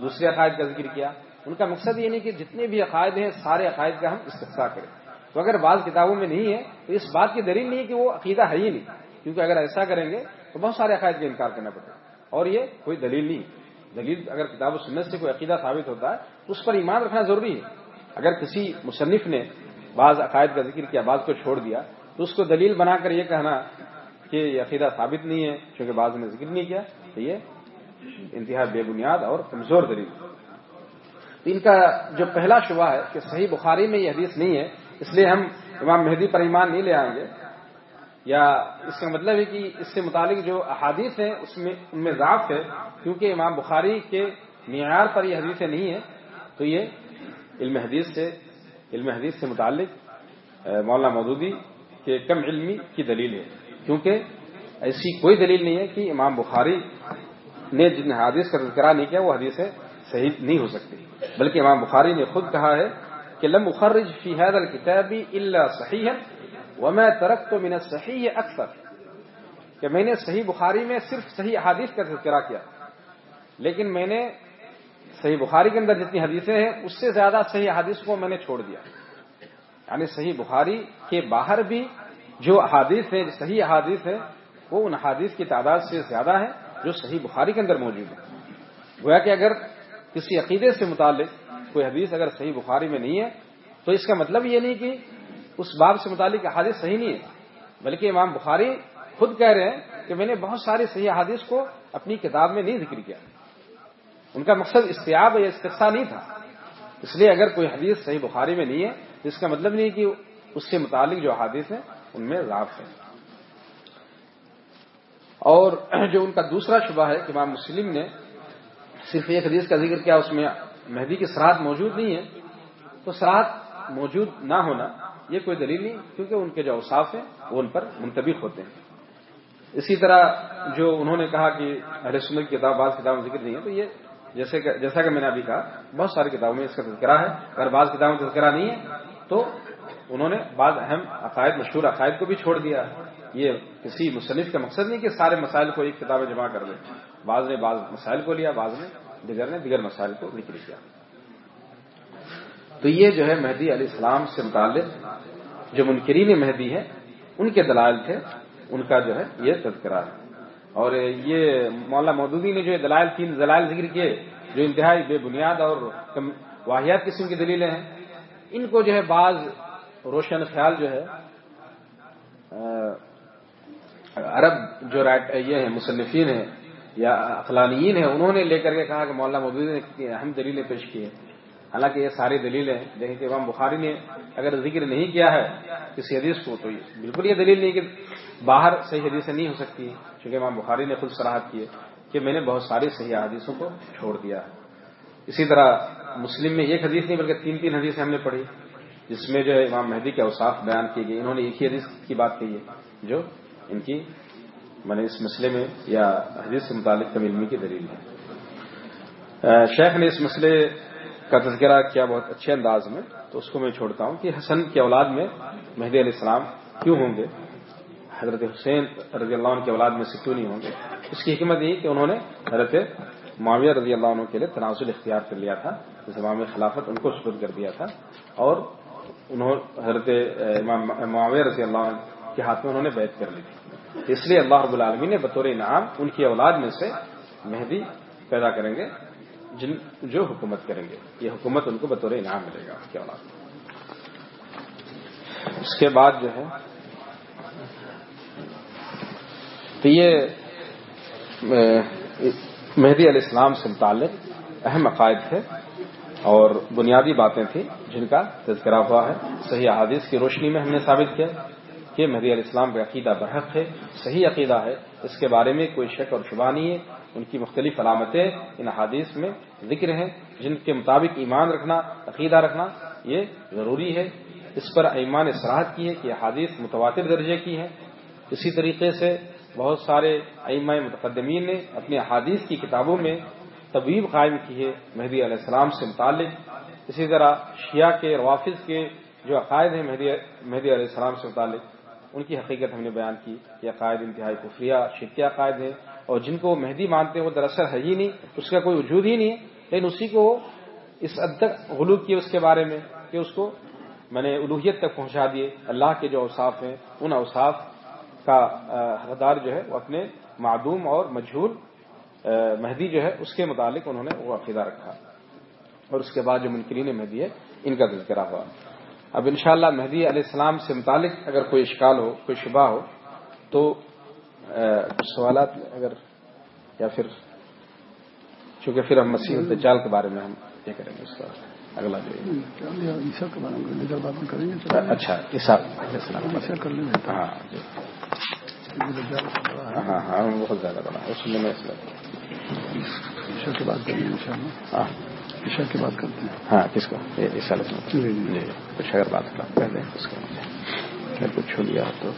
دوسرے عقائد کا ذکر کیا۔ ان کا مقصد یہ نہیں کہ جتنے بھی عقائد ہیں، سارے عقائد کا ہم استفسا کریں۔ تو اگر بعض کتابوں میں نہیں ہے، تو اس بات کی دلیل نہیں ہے کہ وہ عقیدہ ہے ہی نہیں۔ کیونکہ اگر ایسا کریں گے، تو بہت سارے عقائد کا انکار کرنا پڑتا اور یہ کوئی دلیل نہیں دلیل اگر کتاب و سنت سے کوئی عقیدہ ثابت ہوتا ہے، تو اس پر ایمان رکھنا ضروری ہے۔ اگر کسی مصنف نے بعض عقائد کا ذکر کیا، بعض کو چھوڑ دیا تو اس کو دلیل بنا کر یہ کہنا کہ یہ عقیدہ ثابت نہیں ہے کیونکہ بعض نے ذکر نہیں کیا، تو یہ انتہا بے بنیاد اور کمزور دلیل۔ ان کا جو پہلا شبہ ہے کہ صحیح بخاری میں یہ حدیث نہیں ہے، اس لیے ہم امام مہدی پر ایمان نہیں لے آئیں گے۔ یا اس کا مطلب ہے کہ اس سے متعلق جو احادیث ہیں، اس میں، ان میں ضعف ہے، کیونکہ امام بخاری کے معیار پر یہ حدیثیں نہیں ہیں۔ تو یہ علم حدیث سے، علم حدیث سے متعلق مولانا مودودی کے کم علمی کی دلیل ہے۔ کیونکہ ایسی کوئی دلیل نہیں ہے کہ امام بخاری نے جن حادث کا تذکرہ نہیں کیا، وہ حدیثیں صحیح نہیں ہو سکتی۔ بلکہ امام بخاری نے خود کہا ہے کہ لم اخرج فی حید الکتابی اللہ صحیح ہے وہ میں ترق تو من صحیح اکثر۔ کہ میں نے صحیح بخاری میں صرف صحیح احادیث کا تذکرہ کیا، لیکن میں نے صحیح بخاری کے اندر جتنی حدیثیں ہیں، اس سے زیادہ صحیح حادث کو میں نے چھوڑ دیا۔ یعنی صحیح بخاری کے باہر بھی جو احادیث ہیں صحیح احادیث ہے وہ ان حادیث کی تعداد سے زیادہ ہے جو صحیح بخاری کے اندر موجود ہے گویا کہ اگر کسی عقیدے سے متعلق کوئی حدیث اگر صحیح بخاری میں نہیں ہے، تو اس کا مطلب یہ نہیں کہ اس باب سے متعلق حادث صحیح نہیں ہے بلکہ امام بخاری خود کہہ رہے ہیں کہ میں نے بہت ساری صحیح حادث کو اپنی کتاب میں نہیں ذکر کیا۔ ان کا مقصد استیاب یا استفسا نہیں تھا۔ اس لیے اگر کوئی حدیث صحیح بخاری میں نہیں ہے اس کا مطلب نہیں کہ اس سے متعلق جو حادث ہیں، ان میں ضعف ہے اور جو ان کا دوسرا شبہ ہے کہ امام مسلم نے صرف ایک حدیث کا ذکر کیا، اس میں مہدی کی سرحد موجود نہیں ہے، تو سرحد موجود نہ ہونا یہ کوئی دلیل نہیں، کیونکہ ان کے جو اوصاف ہیں، وہ ان پر منتبک ہوتے ہیں۔ اسی طرح جو انہوں نے کہا کہ ارے سنت کی کتاب، بعض کتابوں میں ذکر نہیں ہے، تو یہ جیسے کہ جیسا کہ میں نے ابھی کہا، بہت ساری کتابوں میں اس کا تذکرہ ہے۔ اگر بعض کتابوں میں تذکرہ نہیں ہے تو انہوں نے بعض اہم عقائد، مشہور عقائد کو بھی چھوڑ دیا۔ یہ کسی مصنف کا مقصد نہیں کہ سارے مسائل کو ایک کتابیں جمع کر لیں بعض نے بعض مسائل کو لیا، بعض نے دیگر نے دیگر مسائل کو ذکر کیا۔ تو یہ جو ہے مہدی علیہ السلام سے متعلق جو منکرین مہدی ہے ان کے دلائل تھے، ان کا جو ہے یہ تذکرہ۔ ہے اور یہ مولانا مودودی نے جو دلائل، تین دلائل ذکر کیے، جو انتہائی بے بنیاد اور واحیات قسم کی دلیلیں ہیں۔ ان کو جو ہے بعض روشن خیال جو ہے عرب جو یہ ہیں، مصنفین ہیں یا اخلانیین ہیں، انہوں نے لے کر کے کہا کہ مولانا مودودی نے اہم دلیلیں پیش کی ہیں۔ حالانکہ یہ ساری دلیلیں ہیں لیکن کہ امام بخاری نے اگر ذکر نہیں کیا ہے کسی حدیث کو، تو بالکل یہ دلیل نہیں کہ باہر صحیح حدیثیں نہیں ہو سکتی چونکہ امام بخاری نے خود سراہد کی ہے کہ میں نے بہت ساری صحیح حدیثوں کو چھوڑ دیا اسی طرح مسلم میں ایک حدیث نہیں بلکہ تین تین حدیثیں ہم نے پڑھی، جس میں جو امام مہدی کے اوساف بیان کیے گئے۔ انہوں نے ایک ہی حدیث کی بات کہی ہے، جو ان کی میں نے اس مسئلے میں یا حدیث سے متعلق کم علمی کی دلیل ہے۔ شیخ نے اس مسئلے کا تذکرہ کیا بہت اچھے انداز میں، تو اس کو میں چھوڑتا ہوں کہ حسن کی اولاد میں مہدی علیہ السلام کیوں ہوں گے؟ حضرت حسین رضی اللہ عنہ کی اولاد میں سے کیوں نہیں ہوں گے؟ اس کی حکمت یہ کہ انہوں نے حضرت معاویہ رضی اللہ عنہ کے لیے تناسل اختیار کر لیا تھا امام خلافت ان کو سپرد کر دیا تھا۔ اور انہوں، حضرت معاویہ رضی اللہ عنہ کے ہاتھ میں انہوں نے بیت کر لی تھی۔ اس لیے اللہ رب العالمین نے بطور انعام ان کی اولاد میں سے مہدی پیدا کریں گے، جن، جو حکومت کریں گے۔ یہ حکومت ان کو بطور انعام ملے گا، ان کی اولاد۔ اس کے بعد جو ہے، تو یہ مہدی علیہ السلام سے متعلق اہم عقائد تھے اور بنیادی باتیں تھیں جن کا تذکرہ ہوا ہے۔ صحیح احادیث کی روشنی میں ہم نے ثابت کیا کہ مہدی علیہ السلام کا عقیدہ برحق ہے صحیح عقیدہ ہے، اس کے بارے میں کوئی شک اور شبہ نہیں ہے۔ ان کی مختلف علامتیں ان حادیث میں ذکر ہیں، جن کے مطابق ایمان رکھنا، عقیدہ رکھنا، یہ ضروری ہے۔ اس پر ایمان سراحت کی ہے کہ حادیث متواتر درجے کی ہے اسی طریقے سے بہت سارے ائمہ متقدمین نے اپنے حادیث کی کتابوں میں طبیب قائم کی ہے، مہدی علیہ السلام سے متعلق۔ اسی طرح شیعہ کے روافظ کے جو عقائد ہیں، مہدی علیہ السلام سے متعلق، ان کی حقیقت ہم نے بیان کی یہ عقائد انتہائی کفریہ شرکیہ عقائد ہیں۔ اور جن کو مہدی مانتے ہیں، وہ دراصل ہے ہی نہیں، اس کا کوئی وجود ہی نہیں۔ لیکن اسی کو اس حد تک غلو کیے اس کے بارے میں کہ اس کو میں نے الوحیت تک پہنچا دیے۔ اللہ کے جو اوصاف ہیں، ان اوصاف کا حقدار جو ہے وہ اپنے معدوم اور مجہول مہدی جو ہے اس کے متعلق انہوں نے وہ عقیدہ رکھا۔ اور اس کے بعد جو منکرین مہدی ہے، ان کا تذکرہ ہوا۔ اب انشاءاللہ مہدی علیہ السلام سے متعلق اگر کوئی اشکال ہو، کوئی شبہ ہو، تو کچھ سوالات اگر، یا پھر، چونکہ پھر ہم مسیح الدجال کے بارے میں ہم یہ کریں گے اس کا اگلا اچھا ہاں ہاں ہاں بہت زیادہ بڑا اس میں عشاء کی بات کریں گے ہاں۔ عشاء کی بات کرتے ہیں۔ ہاں کس کو؟ اس سال جی کچھ اگر بات کرا پہلے اس کا اگر کچھ چھو لیا تو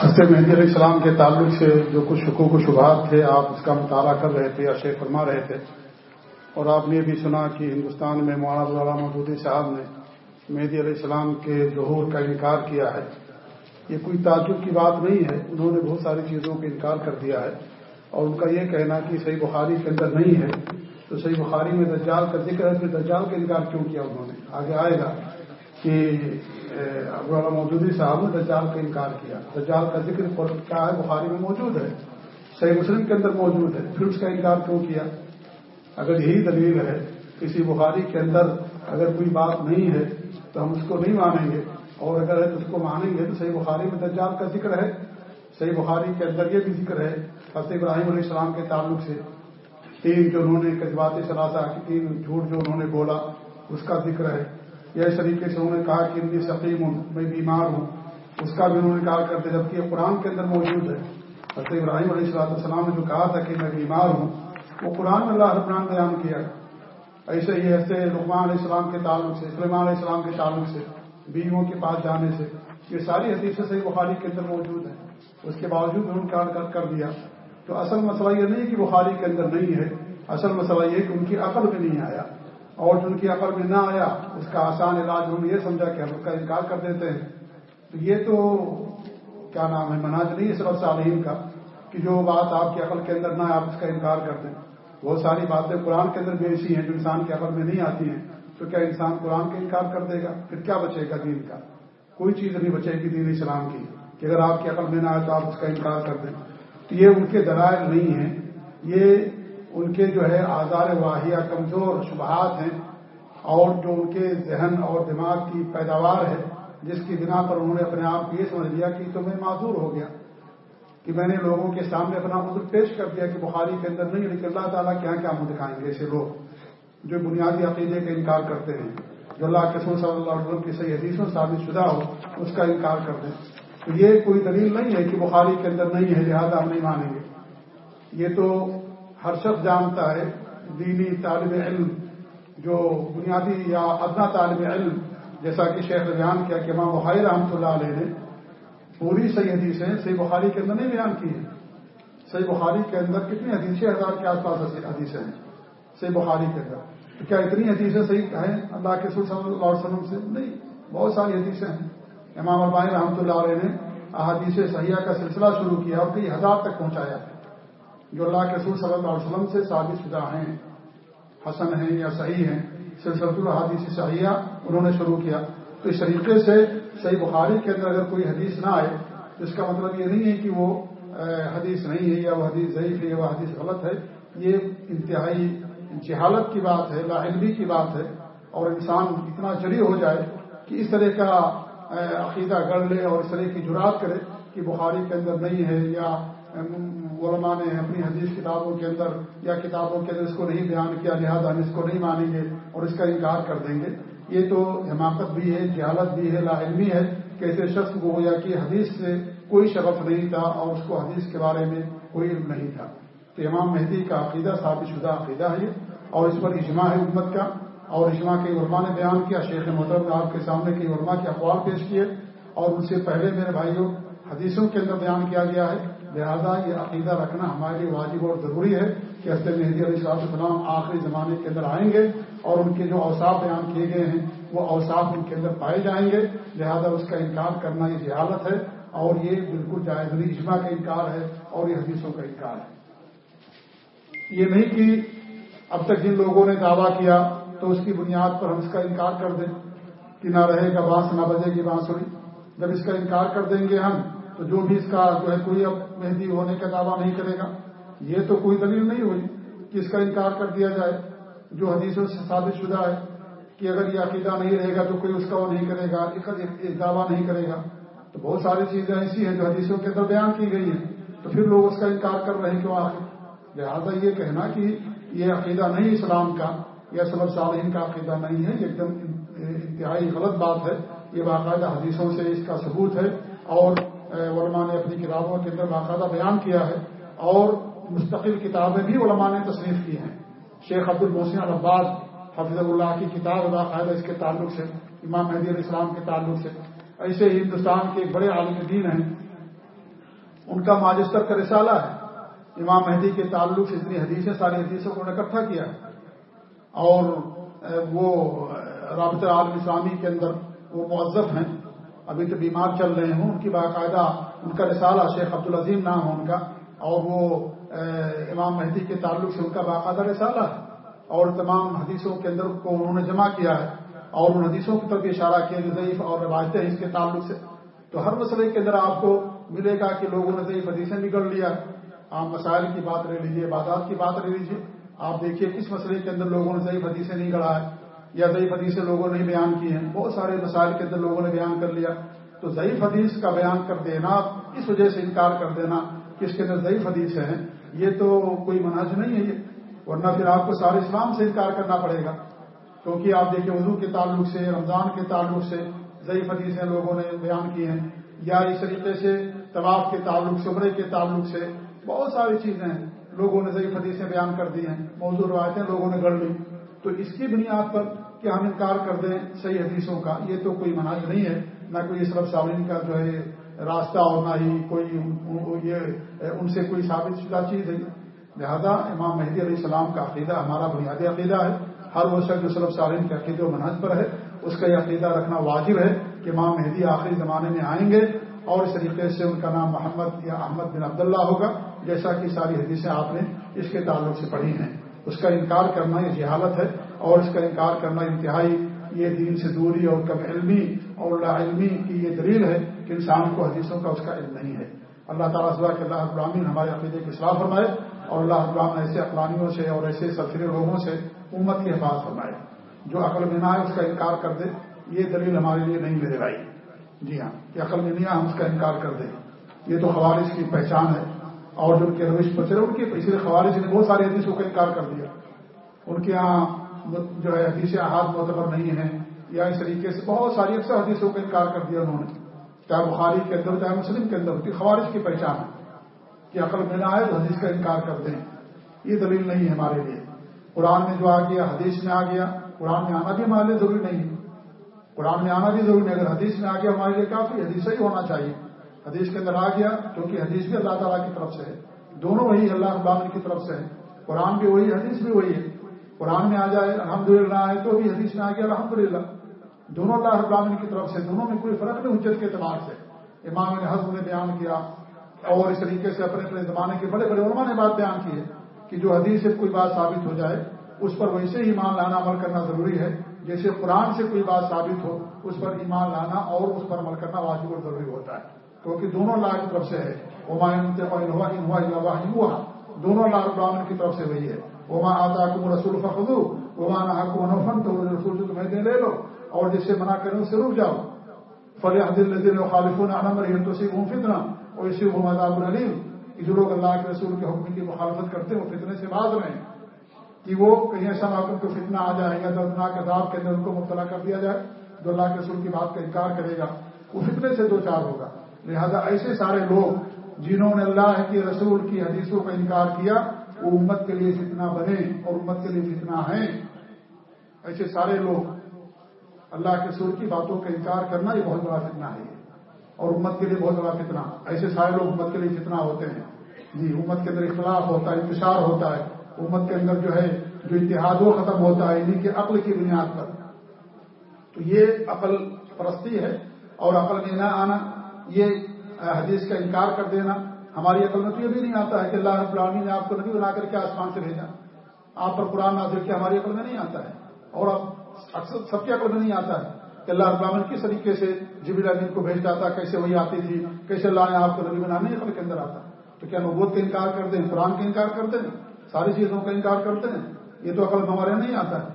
حضرت مہدی علیہ السلام کے تعلق سے جو کچھ حقوق و شبہات تھے، آپ اس کا مطالعہ کر رہے تھے اشے فرما رہے تھے۔ اور آپ نے بھی سنا کہ ہندوستان میں مولانا علامہ مودودی صاحب نے مہدی علیہ السلام کے ظہور کا انکار کیا ہے۔ یہ کوئی تعجب کی بات نہیں ہے۔ انہوں نے بہت ساری چیزوں کا انکار کر دیا ہے۔ اور ان کا یہ کہنا کہ صحیح بخاری کے اندر نہیں ہے، تو صحیح بخاری میں دجال کا ذکر ہے پھر دجال کا انکار کیوں کیا انہوں نے؟ آگے آئے گا کہ ابو مودودی صاحب نے دجال کا انکار کیا۔ دجال کا ذکر کیا ہے، بخاری میں موجود ہے، صحیح مسلم کے اندر موجود ہے۔ پھر اس کا انکار کیوں کیا؟ اگر یہی دلیل ہے، کسی بخاری کے اندر اگر کوئی بات نہیں ہے تو ہم اس کو نہیں مانیں گے۔ اور اگر ہے تو اس کو مانیں گے تو صحیح بخاری میں دجال کا ذکر ہے۔ صحیح بخاری کے اندر یہ بھی ذکر ہے، حضرت ابراہیم علیہ السلام کے تعلق سے، تین جو انہوں نے کجبات سلاسا کی، تین جھوٹ جو انہوں نے بولا، اس کا ذکر ہے۔ یا اس طریقے سے انہوں نے کہا کہ انی سقیم ہوں، میں بیمار ہوں۔ اس کا بھی انہوں نے کہا کرتے، جبکہ یہ قرآن کے اندر موجود ہے۔ حضرت ابراہیم علیہ السلام السلام نے جو کہا تھا کہ میں بیمار ہوں، وہ قرآن میں اللہ ربران بیان کیا۔ ایسے ہی ایسے رحمان علیہ السلام کے تعلق سے، سلیمان علیہ السلام کے تعلق سے، بیویوں کے پاس جانے سے، یہ ساری حدیثیں صحیح بخاری کے اندر موجود ہیں۔ اس کے باوجود انہوں نے کر دیا۔ تو اصل مسئلہ یہ نہیں کہ بخاری کے اندر نہیں ہے، اصل مسئلہ یہ کہ ان کی عقل میں نہیں آیا۔ اور جو ان کی عقل میں نہ آیا، اس کا آسان علاج انہوں نے یہ سمجھا کہ ہم اس کا انکار کر دیتے ہیں۔ تو یہ تو کیا نام ہے، مناج نہیں ہے صالحین کا کہ جو بات آپ کی عقل کے اندر نہ آپ اس کا انکار کر دیں۔ بہت ساری باتیں قرآن کے اندر بھی ایسی ہیں جو انسان کی عقل میں نہیں آتی ہیں۔ تو کیا انسان قرآن کا انکار کر دے گا؟ پھر کیا بچے گا دین کا؟ کوئی چیز نہیں بچے گی دین اسلام کی کہ اگر آپ کی عقل میں نہ آئے تو آپ اس کا انکار کر دیں۔ تو یہ ان کے دلائل نہیں ہیں۔ یہ ان کے جو ہے آزار واحیہ کمزور شبہات ہیں اور جو ان کے ذہن اور دماغ کی پیداوار ہے، جس کی بنا پر انہوں نے اپنے آپ کو یہ سمجھ لیا کہ تو میں معذور ہو گیا۔ کہ میں نے لوگوں کے سامنے اپنا عذر پیش کر دیا کہ بخاری کے اندر نہیں، لیکن اللہ تعالیٰ کیا کیا منہ دکھائیں گے ایسے لوگ جو بنیادی عقیدے کا انکار کرتے ہیں۔ جو اللہ کے صلی اللہ علیہ وسلم کی صحیح حدیثوں ثابت شدہ ہو، اس کا انکار کر دیں۔ تو یہ کوئی دلیل نہیں ہے کہ بخاری کے اندر نہیں ہے، لہذا ہم نہیں مانیں گے۔ یہ تو ہر شخص جانتا ہے دینی طالب علم جو بنیادی یا ادنا طالب علم، جیسا کہ شیخ بیان کیا کہ ماں بخاری رحمۃ اللہ علیہ نے پوری صحیح حدیثیں صحیح بخاری کے اندر نہیں بیان کی ہیں۔ صحیح بخاری کے اندر کتنی حدیثیں ہزار کے آس پاس حدیثیں ہیں صحیح بخاری کے اندر۔ تو کیا اتنی حدیثیں صحیح ہیں؟ اللہ کے صلی اللہ علیہ وسلم سے؟ نہیں، بہت ساری حدیثیں ہیں۔ امام البانی رحمۃ اللہ علیہ نے احادیث سیاح کا سلسلہ شروع کیا اور کئی ہزار تک پہنچایا۔ جو اللہ کے رسول صلی اللہ علیہ وسلم سے ثابت شدہ ہیں، حسن ہیں یا صحیح ہیں، سلسلۃ الحادیث سیاح انہوں نے شروع کیا۔ تو اس طریقے سے صحیح بخاری کے اندر اگر کوئی حدیث نہ آئے، تو اس کا مطلب یہ نہیں ہے کہ وہ حدیث نہیں ہے یا وہ حدیث ضعیف ہے یا وہ حدیث غلط ہے۔ یہ انتہائی جہالت کی بات ہے لا علمی کی بات ہے۔ اور انسان اتنا جری ہو جائے کہ اس طرح کا عقیدہ گڑھ لے اور اس طرح کی جرات کرے کہ بخاری کے اندر نہیں ہے یا علماء نے اپنی حدیث کتابوں کے اندر یا کتابوں کے اندر اس کو نہیں بیان کیا، لہٰذا ہم اس کو نہیں مانیں گے اور اس کا انکار کر دیں گے۔ یہ تو حماقت بھی ہے، جہالت بھی ہے، لا علمی ہے کہ ایسے شخص کو یا کہ حدیث سے کوئی شرف نہیں تھا اور اس کو حدیث کے بارے میں کوئی علم نہیں تھا۔ تو امام مہدی کا عقیدہ ثابت شدہ عقیدہ ہے اور اس پر اجماع ہے حکومت کا۔ اور اجماع کے علماء نے بیان کیا، شیخ محترم نے آپ کے سامنے کے علماء کے اقوال پیش کیے۔ اور ان سے پہلے میرے بھائیوں، حدیثوں کے اندر بیان کیا گیا ہے۔ لہذا یہ عقیدہ رکھنا ہمارے لیے واجب اور ضروری ہے کہ حضرت مہدی علیہ صاحب السلام آخری زمانے کے اندر آئیں گے اور ان کے جو اوساف بیان کیے گئے ہیں، وہ اوساف ان کے اندر پائے جائیں گے۔ لہذا اس کا انکار کرنا یہ جہالت ہے اور یہ بالکل جائز نہیں اجماع کا انکار ہے اور یہ حدیثوں کا انکار ہے۔ یہ نہیں کہ اب تک جن لوگوں نے دعویٰ کیا تو اس کی بنیاد پر ہم اس کا انکار کر دیں۔ کہ نہ رہے گا بانس نہ بجے گی بانسری جب اس کا انکار کر دیں گے ہم تو جو بھی اس کا جو ہے کوئی اب مہندی ہونے کا دعویٰ نہیں کرے گا، یہ تو کوئی دلیل نہیں ہوئی کہ اس کا انکار کر دیا جائے۔ جو حدیثوں سے ثابت شدہ ہے کہ اگر یہ عقیدہ نہیں رہے گا تو کوئی اس کا وہ نہیں کرے گا دعویٰ نہیں کرے گا۔ تو بہت ساری چیزیں ایسی ہیں جو حدیثوں کے اندر بیان کی گئی ہیں۔ تو پھر لوگ اس کا انکار کر رہے ہیں کیوں آخر لہٰذا یہ کہنا کہ یہ عقیدہ نہیں اسلام کا، یا سبب صالحین کا عقیدہ نہیں ہے، یہ ایک دم انتہائی غلط بات ہے۔ یہ باقاعدہ حدیثوں سے اس کا ثبوت ہے اور علماء نے اپنی کتابوں کے اندر باقاعدہ بیان کیا ہے اور مستقل کتابیں بھی علماء نے تصنیف کی ہیں۔ شیخ عبد المحسن الباد حفظ اللہ کی کتاب باقاعدہ اس کے تعلق سے، امام مہدی علیہ السلام کے تعلق سے۔ ایسے ہی ہندوستان کے بڑے عالم دین ہیں۔ ان کا ماجستر کا رسالہ ہے۔ امام مہدی کے تعلق سے اتنی حدیثیں، ساری حدیثوں کو اکٹھا کیا ہے۔ اور وہ، رابطہ عالم اسلامی کے اندر وہ موظف ہیں۔ ابھی تو بیمار چل رہے ہوں، ان کی باقاعدہ ان کا رسالہ شیخ عبد العظیم نام ہے ان کا، اور وہ امام مہدی کے تعلق سے ان کا باقاعدہ رسالہ ہے، اور تمام حدیثوں کے اندر کو انہوں نے جمع کیا ہے، اور ان حدیثوں کی طرف اشارہ کیا جو ضعیف اور روایتیں ہیں اس کے تعلق سے۔ تو ہر مسئلے کے اندر آپ کو ملے گا کہ لوگوں نے ضعیف حدیثیں بگڑ لیا۔ آپ مسائل کی بات لے لیجیے بازار کی بات لے لیجیے آپ دیکھیے کس مسئلے کے اندر لوگوں نے ضعیف حدیثیں نہیں گڑھا ہے یا ضعیف حدیثیں لوگوں نے بیان کی ہیں، بہت سارے مسائل کے اندر لوگوں نے بیان کر لیا۔ تو ضعیف حدیث کا بیان کر دینا، اس وجہ سے انکار کر دینا کہ اس کے اندر ضعیف حدیث ہے یہ تو کوئی مناج نہیں ہے یہ۔ ورنہ پھر آپ کو سارے اسلام سے انکار کرنا پڑے گا۔ کیونکہ آپ دیکھیں وضو کے تعلق سے، رمضان کے تعلق سے ضعیف حدیثیں لوگوں نے بیان کی ہیں۔ یا اس طریقے سے طواف کے تعلق سے، عمرے کے تعلق سے بہت ساری چیزیں لوگوں نے ضعیف حدیثیں بیان کر دی ہیں، موضوع روایتیں لوگوں نے گڑھ لی۔ تو اس کی بنیاد پر کہ ہم انکار کر دیں صحیح حدیثوں کا، یہ تو کوئی مناج نہیں ہے۔ نہ کوئی اسرف سالین کا جو ہے راستہ اور نہ ہی کوئی یہ، ان سے کوئی ثابت شدہ چیز ہے۔ لہذا امام مہدی علیہ السلام کا عقیدہ ہمارا بنیادی عقیدہ ہے۔ ہر وہ شخص جو سلف سالین کے عقیدے و منحج پر ہے، اس کا یہ عقیدہ رکھنا واجب ہے کہ امام مہدی آخری زمانے میں آئیں گے اور اس طریقے سے ان کا نام محمد یا احمد بن عبداللہ ہوگا، جیسا کہ ساری حدیثیں آپ نے اس کے تعلق سے پڑھی ہیں۔ اس کا انکار کرنا یہ جہالت ہے۔ اور اس کا انکار کرنا انتہائی یہ دین سے دوری اور کم علمی اور لا علمی کی یہ دلیل ہے کہ انسان کو حدیثوں کا اس کا علم نہیں ہے۔ اللہ تعالیٰ صبح کے اللہ ابراہین ہمارے عقیدے کی اصلاح فرمائے اور اللہ ابراہین ایسے اقلانیوں سے اور ایسے سفیر لوگوں سے امت کی حفاظ فرمائے۔ جو عقل میں نہ ہے اس کا انکار کر دے، یہ دلیل ہمارے لیے نہیں لے رہی جی ہاں یہ عقل میں ہم اس کا انکار کر دیں۔ یہ تو خوارش کی پہچان ہے۔ اور جو ان کے روش پر چلے ان کے اس لیے خوارش نے بہت ساری حدیثوں کا انکار کر دیا۔ ان کے یہاں جو ہے حدیث احاد معتبر نہیں ہے یا اس طریقے سے بہت ساری اکثر حدیثوں کا انکار کر دیا انہوں نے۔ چاہے بخاری کے اندر چاہے مسلم کے اندر کی خوارش کی پہچان ہے کہ عقل میں نہ آئے تو حدیث کا انکار کر دیں۔ یہ دلیل نہیں ہے ہمارے لیے۔ قرآن میں جو آ گیا، حدیث میں آ گیا۔ قرآن میں آنا بھی ہمارے لیے ضروری نہیں قرآن میں آنا بھی ضروری نہیں۔ اگر حدیث میں آ گیا ہمارے لیے، کافی حدیث ہی ہونا چاہیے۔ حدیث کے اندر آ گیا کیونکہ حدیث بھی اللہ تعالیٰ کی طرف سے ہے۔ دونوں وہی اللہ ابامن کی طرف سے ہے قرآن بھی وہی حدیث بھی وہی ہے۔ قرآن میں آ جائے الحمد للہ آئے تو بھی حدیث میں آ گیا الحمد للہ دونوں اللہ ابامن کی طرف سے، دونوں میں کوئی فرق نہیں حجت کے اعتبار سے۔ امام نے حضم نے بیان کیا، اور اس طریقے سے اپنے اپنے زمانے کے بڑے بڑے علماء نے بات بیان کی ہے کہ جو حدیث سے کوئی بات ثابت ہو جائے، اس پر ویسے ہی ایمان لانا عمل کرنا ضروری ہے۔ جیسے قرآن سے کوئی بات ثابت ہو، اس پر ایمان لانا اور اس پر عمل کرنا واجب اور ضروری ہوتا ہے۔ کیونکہ دونوں اللہ کی طرف سے ہے۔ ہوا دونوں اللہ ابراہن کی طرف سے وہی ہے۔ اما آتا کو رسول فخو اما نہ کو انفن تو رسول سے تمہیں دے لے لو اور جس سے منع کریں سے رک جاؤ۔ فلح دل خالف نمبر تو صرف فتنا اور اسی وہ مذاب العلیم کہ جو لوگ اللہ کے رسول کے حکم کی مخالفت کرتے ہیں، وہ فتنے سے باز رہے ہیں کہ وہ کہیں ایسا نہ کو فتنہ آ جائے یا دردناک عذاب کے اندر ان کو مبتلا کر دیا جائے، جو اللہ کے رسول کی بات کا انکار کرے گا۔ وہ فتنے سے دو چار ہوگا۔ لہذا ایسے سارے لوگ جنہوں نے اللہ کے رسول کی حدیثوں کا انکار کیا وہ امت کے لیے فتنہ بنے اور امت کے لیے فتنہ ہیں۔ ایسے سارے لوگ اللہ کے رسول کی باتوں کا انکار کرنا یہ بہت بڑا فتنہ ہے اور امت کے لیے بہت بڑا فتنہ۔ ایسے سارے لوگ امت کے لیے فتنہ ہوتے ہیں۔ جی امت کے اندر اختلاف ہوتا ہے، انتشار ہوتا ہے۔ امت کے اندر جو ہے، جو اتحاد وہ ختم ہوتا ہے انہیں کے عقل کی بنیاد پر۔ تو یہ عقل پرستی ہے اور عقل میں نہ آنا، یہ حدیث کا انکار کر دینا۔ ہماری عقل میں تو یہ بھی نہیں آتا ہے کہ اللہ رب العالمین نے آپ کو نبی بنا کر کے آسمان سے بھیجا۔ آپ پر قرآن نازل کیا، ہماری عقل میں نہیں آتا ہے۔ اور اب اکثر سب کی عقل میں نہیں آتا ہے کہ اللہ رب العالمین کس طریقے سے جبیل امین کو بھیجتا تھا، کیسے وہی آتی تھی، کیسے اللہ نے آپ کو نبی بنانے عقل کے اندر آتا۔ تو کیا نبوت کا انکار کر دیں قرآن کا انکار کر دیں ساری چیزوں کا انکار کرتے ہیں؟ یہ تو عقل ہمارے نہیں آتا ہے۔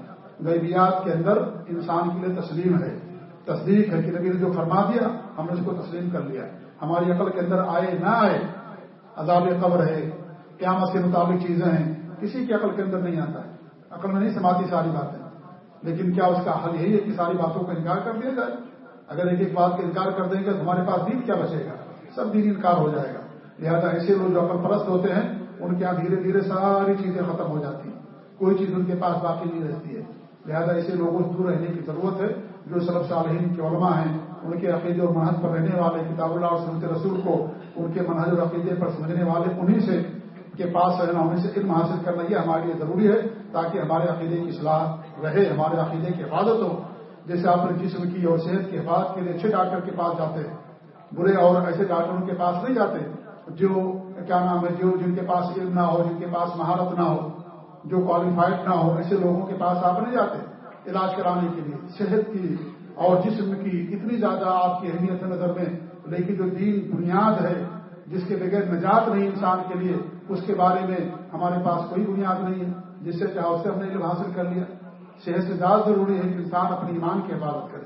غیبیات کے اندر انسان کے لیے تسلیم ہے۔ تصدیق ہے کہ نبی نے جو فرما دیا، ہم نے اس کو تسلیم کر لیا ہماری عقل کے اندر آئے نہ آئے عذاب قبر ہے، قیامت کے مطابق چیزیں ہیں، کسی کی عقل کے اندر نہیں آتا ہے۔ عقل میں نہیں سماتی ساری باتیں۔ لیکن کیا اس کا حل یہی ہے کہ ساری باتوں کا انکار کر دیا جائے؟ اگر ایک ایک بات کا انکار کر دیں گے تو ہمارے پاس دین کیا بچے گا؟ سب دین انکار ہو جائے گا۔ لہذا ایسے لوگ جو عقل پرست ہوتے ہیں، ان کے یہاں دھیرے دھیرے ساری چیزیں ختم ہو جاتی ہیں۔ کوئی چیز ان کے پاس باقی نہیں رہتی ہے۔ لہذا ایسے لوگوں سے دور رہنے کی ضرورت ہے۔ جو سلب صالحین کے علماء ہیں، ان کے عقیدے اور منحص پر رہنے والے کتاب اللہ اور سنت رسول کو ان کے منہج عقیدے پر سمجھنے والے انہیں سے کے پاس رہنا انہیں سے علم حاصل کرنا یہ ہمارے لیے ضروری ہے تاکہ ہمارے عقیدے کی اصلاح رہے، ہمارے عقیدے کی حفاظت ہو۔ جیسے آپ نے جسم کی اور صحت کی حفاظت کے لیے اچھے ڈاکٹر کے پاس جاتے ہیں، برے اور ایسے ڈاکٹروں کے پاس نہیں جاتے۔ جو کیا نام ہے، جو جن کے پاس علم نہ ہو، جن کے پاس مہارت نہ ہو، جو کوالیفائڈ نہ ہو، ایسے لوگوں کے پاس آپ نہیں جاتے علاج کرانے کے لیے۔ صحت کی اور جسم کی اتنی زیادہ آپ کی اہمیت نظر میں لیکن جو دین بنیاد ہے، جس کے بغیر نجات نہیں انسان کے لیے، اس کے بارے میں ہمارے پاس کوئی بنیاد نہیں ہے، جس سے چاہے اس سے ہم نے علم حاصل کر لیا۔ صحت سے زیادہ ضروری ہے کہ انسان اپنی ایمان کی حفاظت کرے۔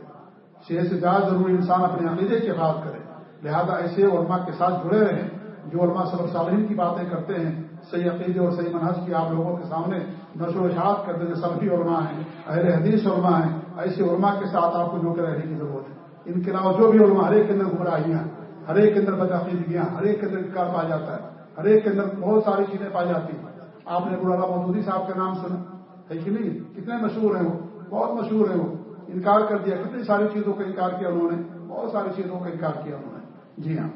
صحت سے زیادہ ضروری انسان اپنے عقیدے کی حفاظت کرے۔ لہذا ایسے علماء کے ساتھ جڑے رہیں، جو علماء صلی صالحین کی باتیں کرتے ہیں، صحیح عقیدے اور صحیح منحص کی آپ لوگوں کے سامنے نشر و اشاعت کرتے ہیں سلفی علماء ہیں، اہل حدیث علماء ہیں، ایسے علماء کے ساتھ آپ کو جو کے رہنے کی ضرورت ہے۔ ان کے علاوہ جو بھی علماء، ہر ایک کے اندر گمراہیاں ہر ایک کے اندر بدعقیدگیاں ہر ایک کے اندر انکار پایا جاتا ہے، ہر ایک کے اندر بہت ساری چیزیں پائی جاتی ہیں۔ آپ نے گرو مودودی صاحب کا نام سنا، ہے کہ نہیں؟ کتنے مشہور ہیں وہ؟ بہت مشہور ہیں وہ۔ انکار کر دیا، کتنی ساری چیزوں کا انکار کیا انہوں نے؟ بہت ساری چیزوں کا انکار کیا انہوں نے۔ جی ہاں۔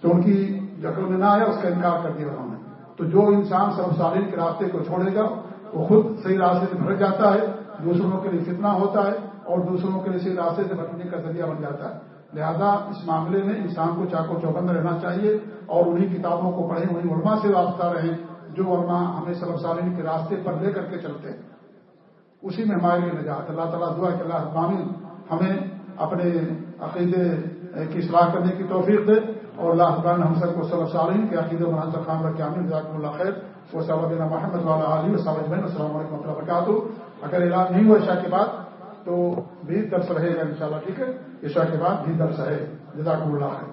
تو ان کی جکڑ میں نہ آیا، اس کا انکار کر دیا انہوں نے۔ تو جو انسان سرف سالین کے راستے کو چھوڑے گا، وہ خود صحیح راستے سے بھٹک جاتا ہے، دوسروں کے لیے فتنہ ہوتا ہے اور دوسروں کے لیے راستے سے بھٹکنے کا ذریعہ بن جاتا ہے۔ لہذا اس معاملے میں انسان کو چاقو چوبند رہنا چاہیے اور انہیں کتابوں کو پڑھیں انہیں علماء سے وابستہ رہیں جو علماء ہمیں سلف سالین کے راستے پر لے کر کے چلتے ہیں۔ اسی میں ہمارے لیے نجات۔ اللہ تعالیٰ دعا کہ اللہ ابامن ہمیں اپنے عقیدے کی اصلاح کرنے کی توفیق دے اور اللہ ابان ہم سب کو صلی سالین کے عقید و مناظر خان رقام ذاکر اللہ خیر۔ وہ صاحب محمد والا و صاحب السلام علیکم و وبرکاتہ۔ اگر اعلان نہیں ہوا عشاء کے بعد تو بھی درس رہے گا انشاءاللہ، ٹھیک ہے؟ عشاء کے بعد بھی درس ہے جزاک اللہ ہے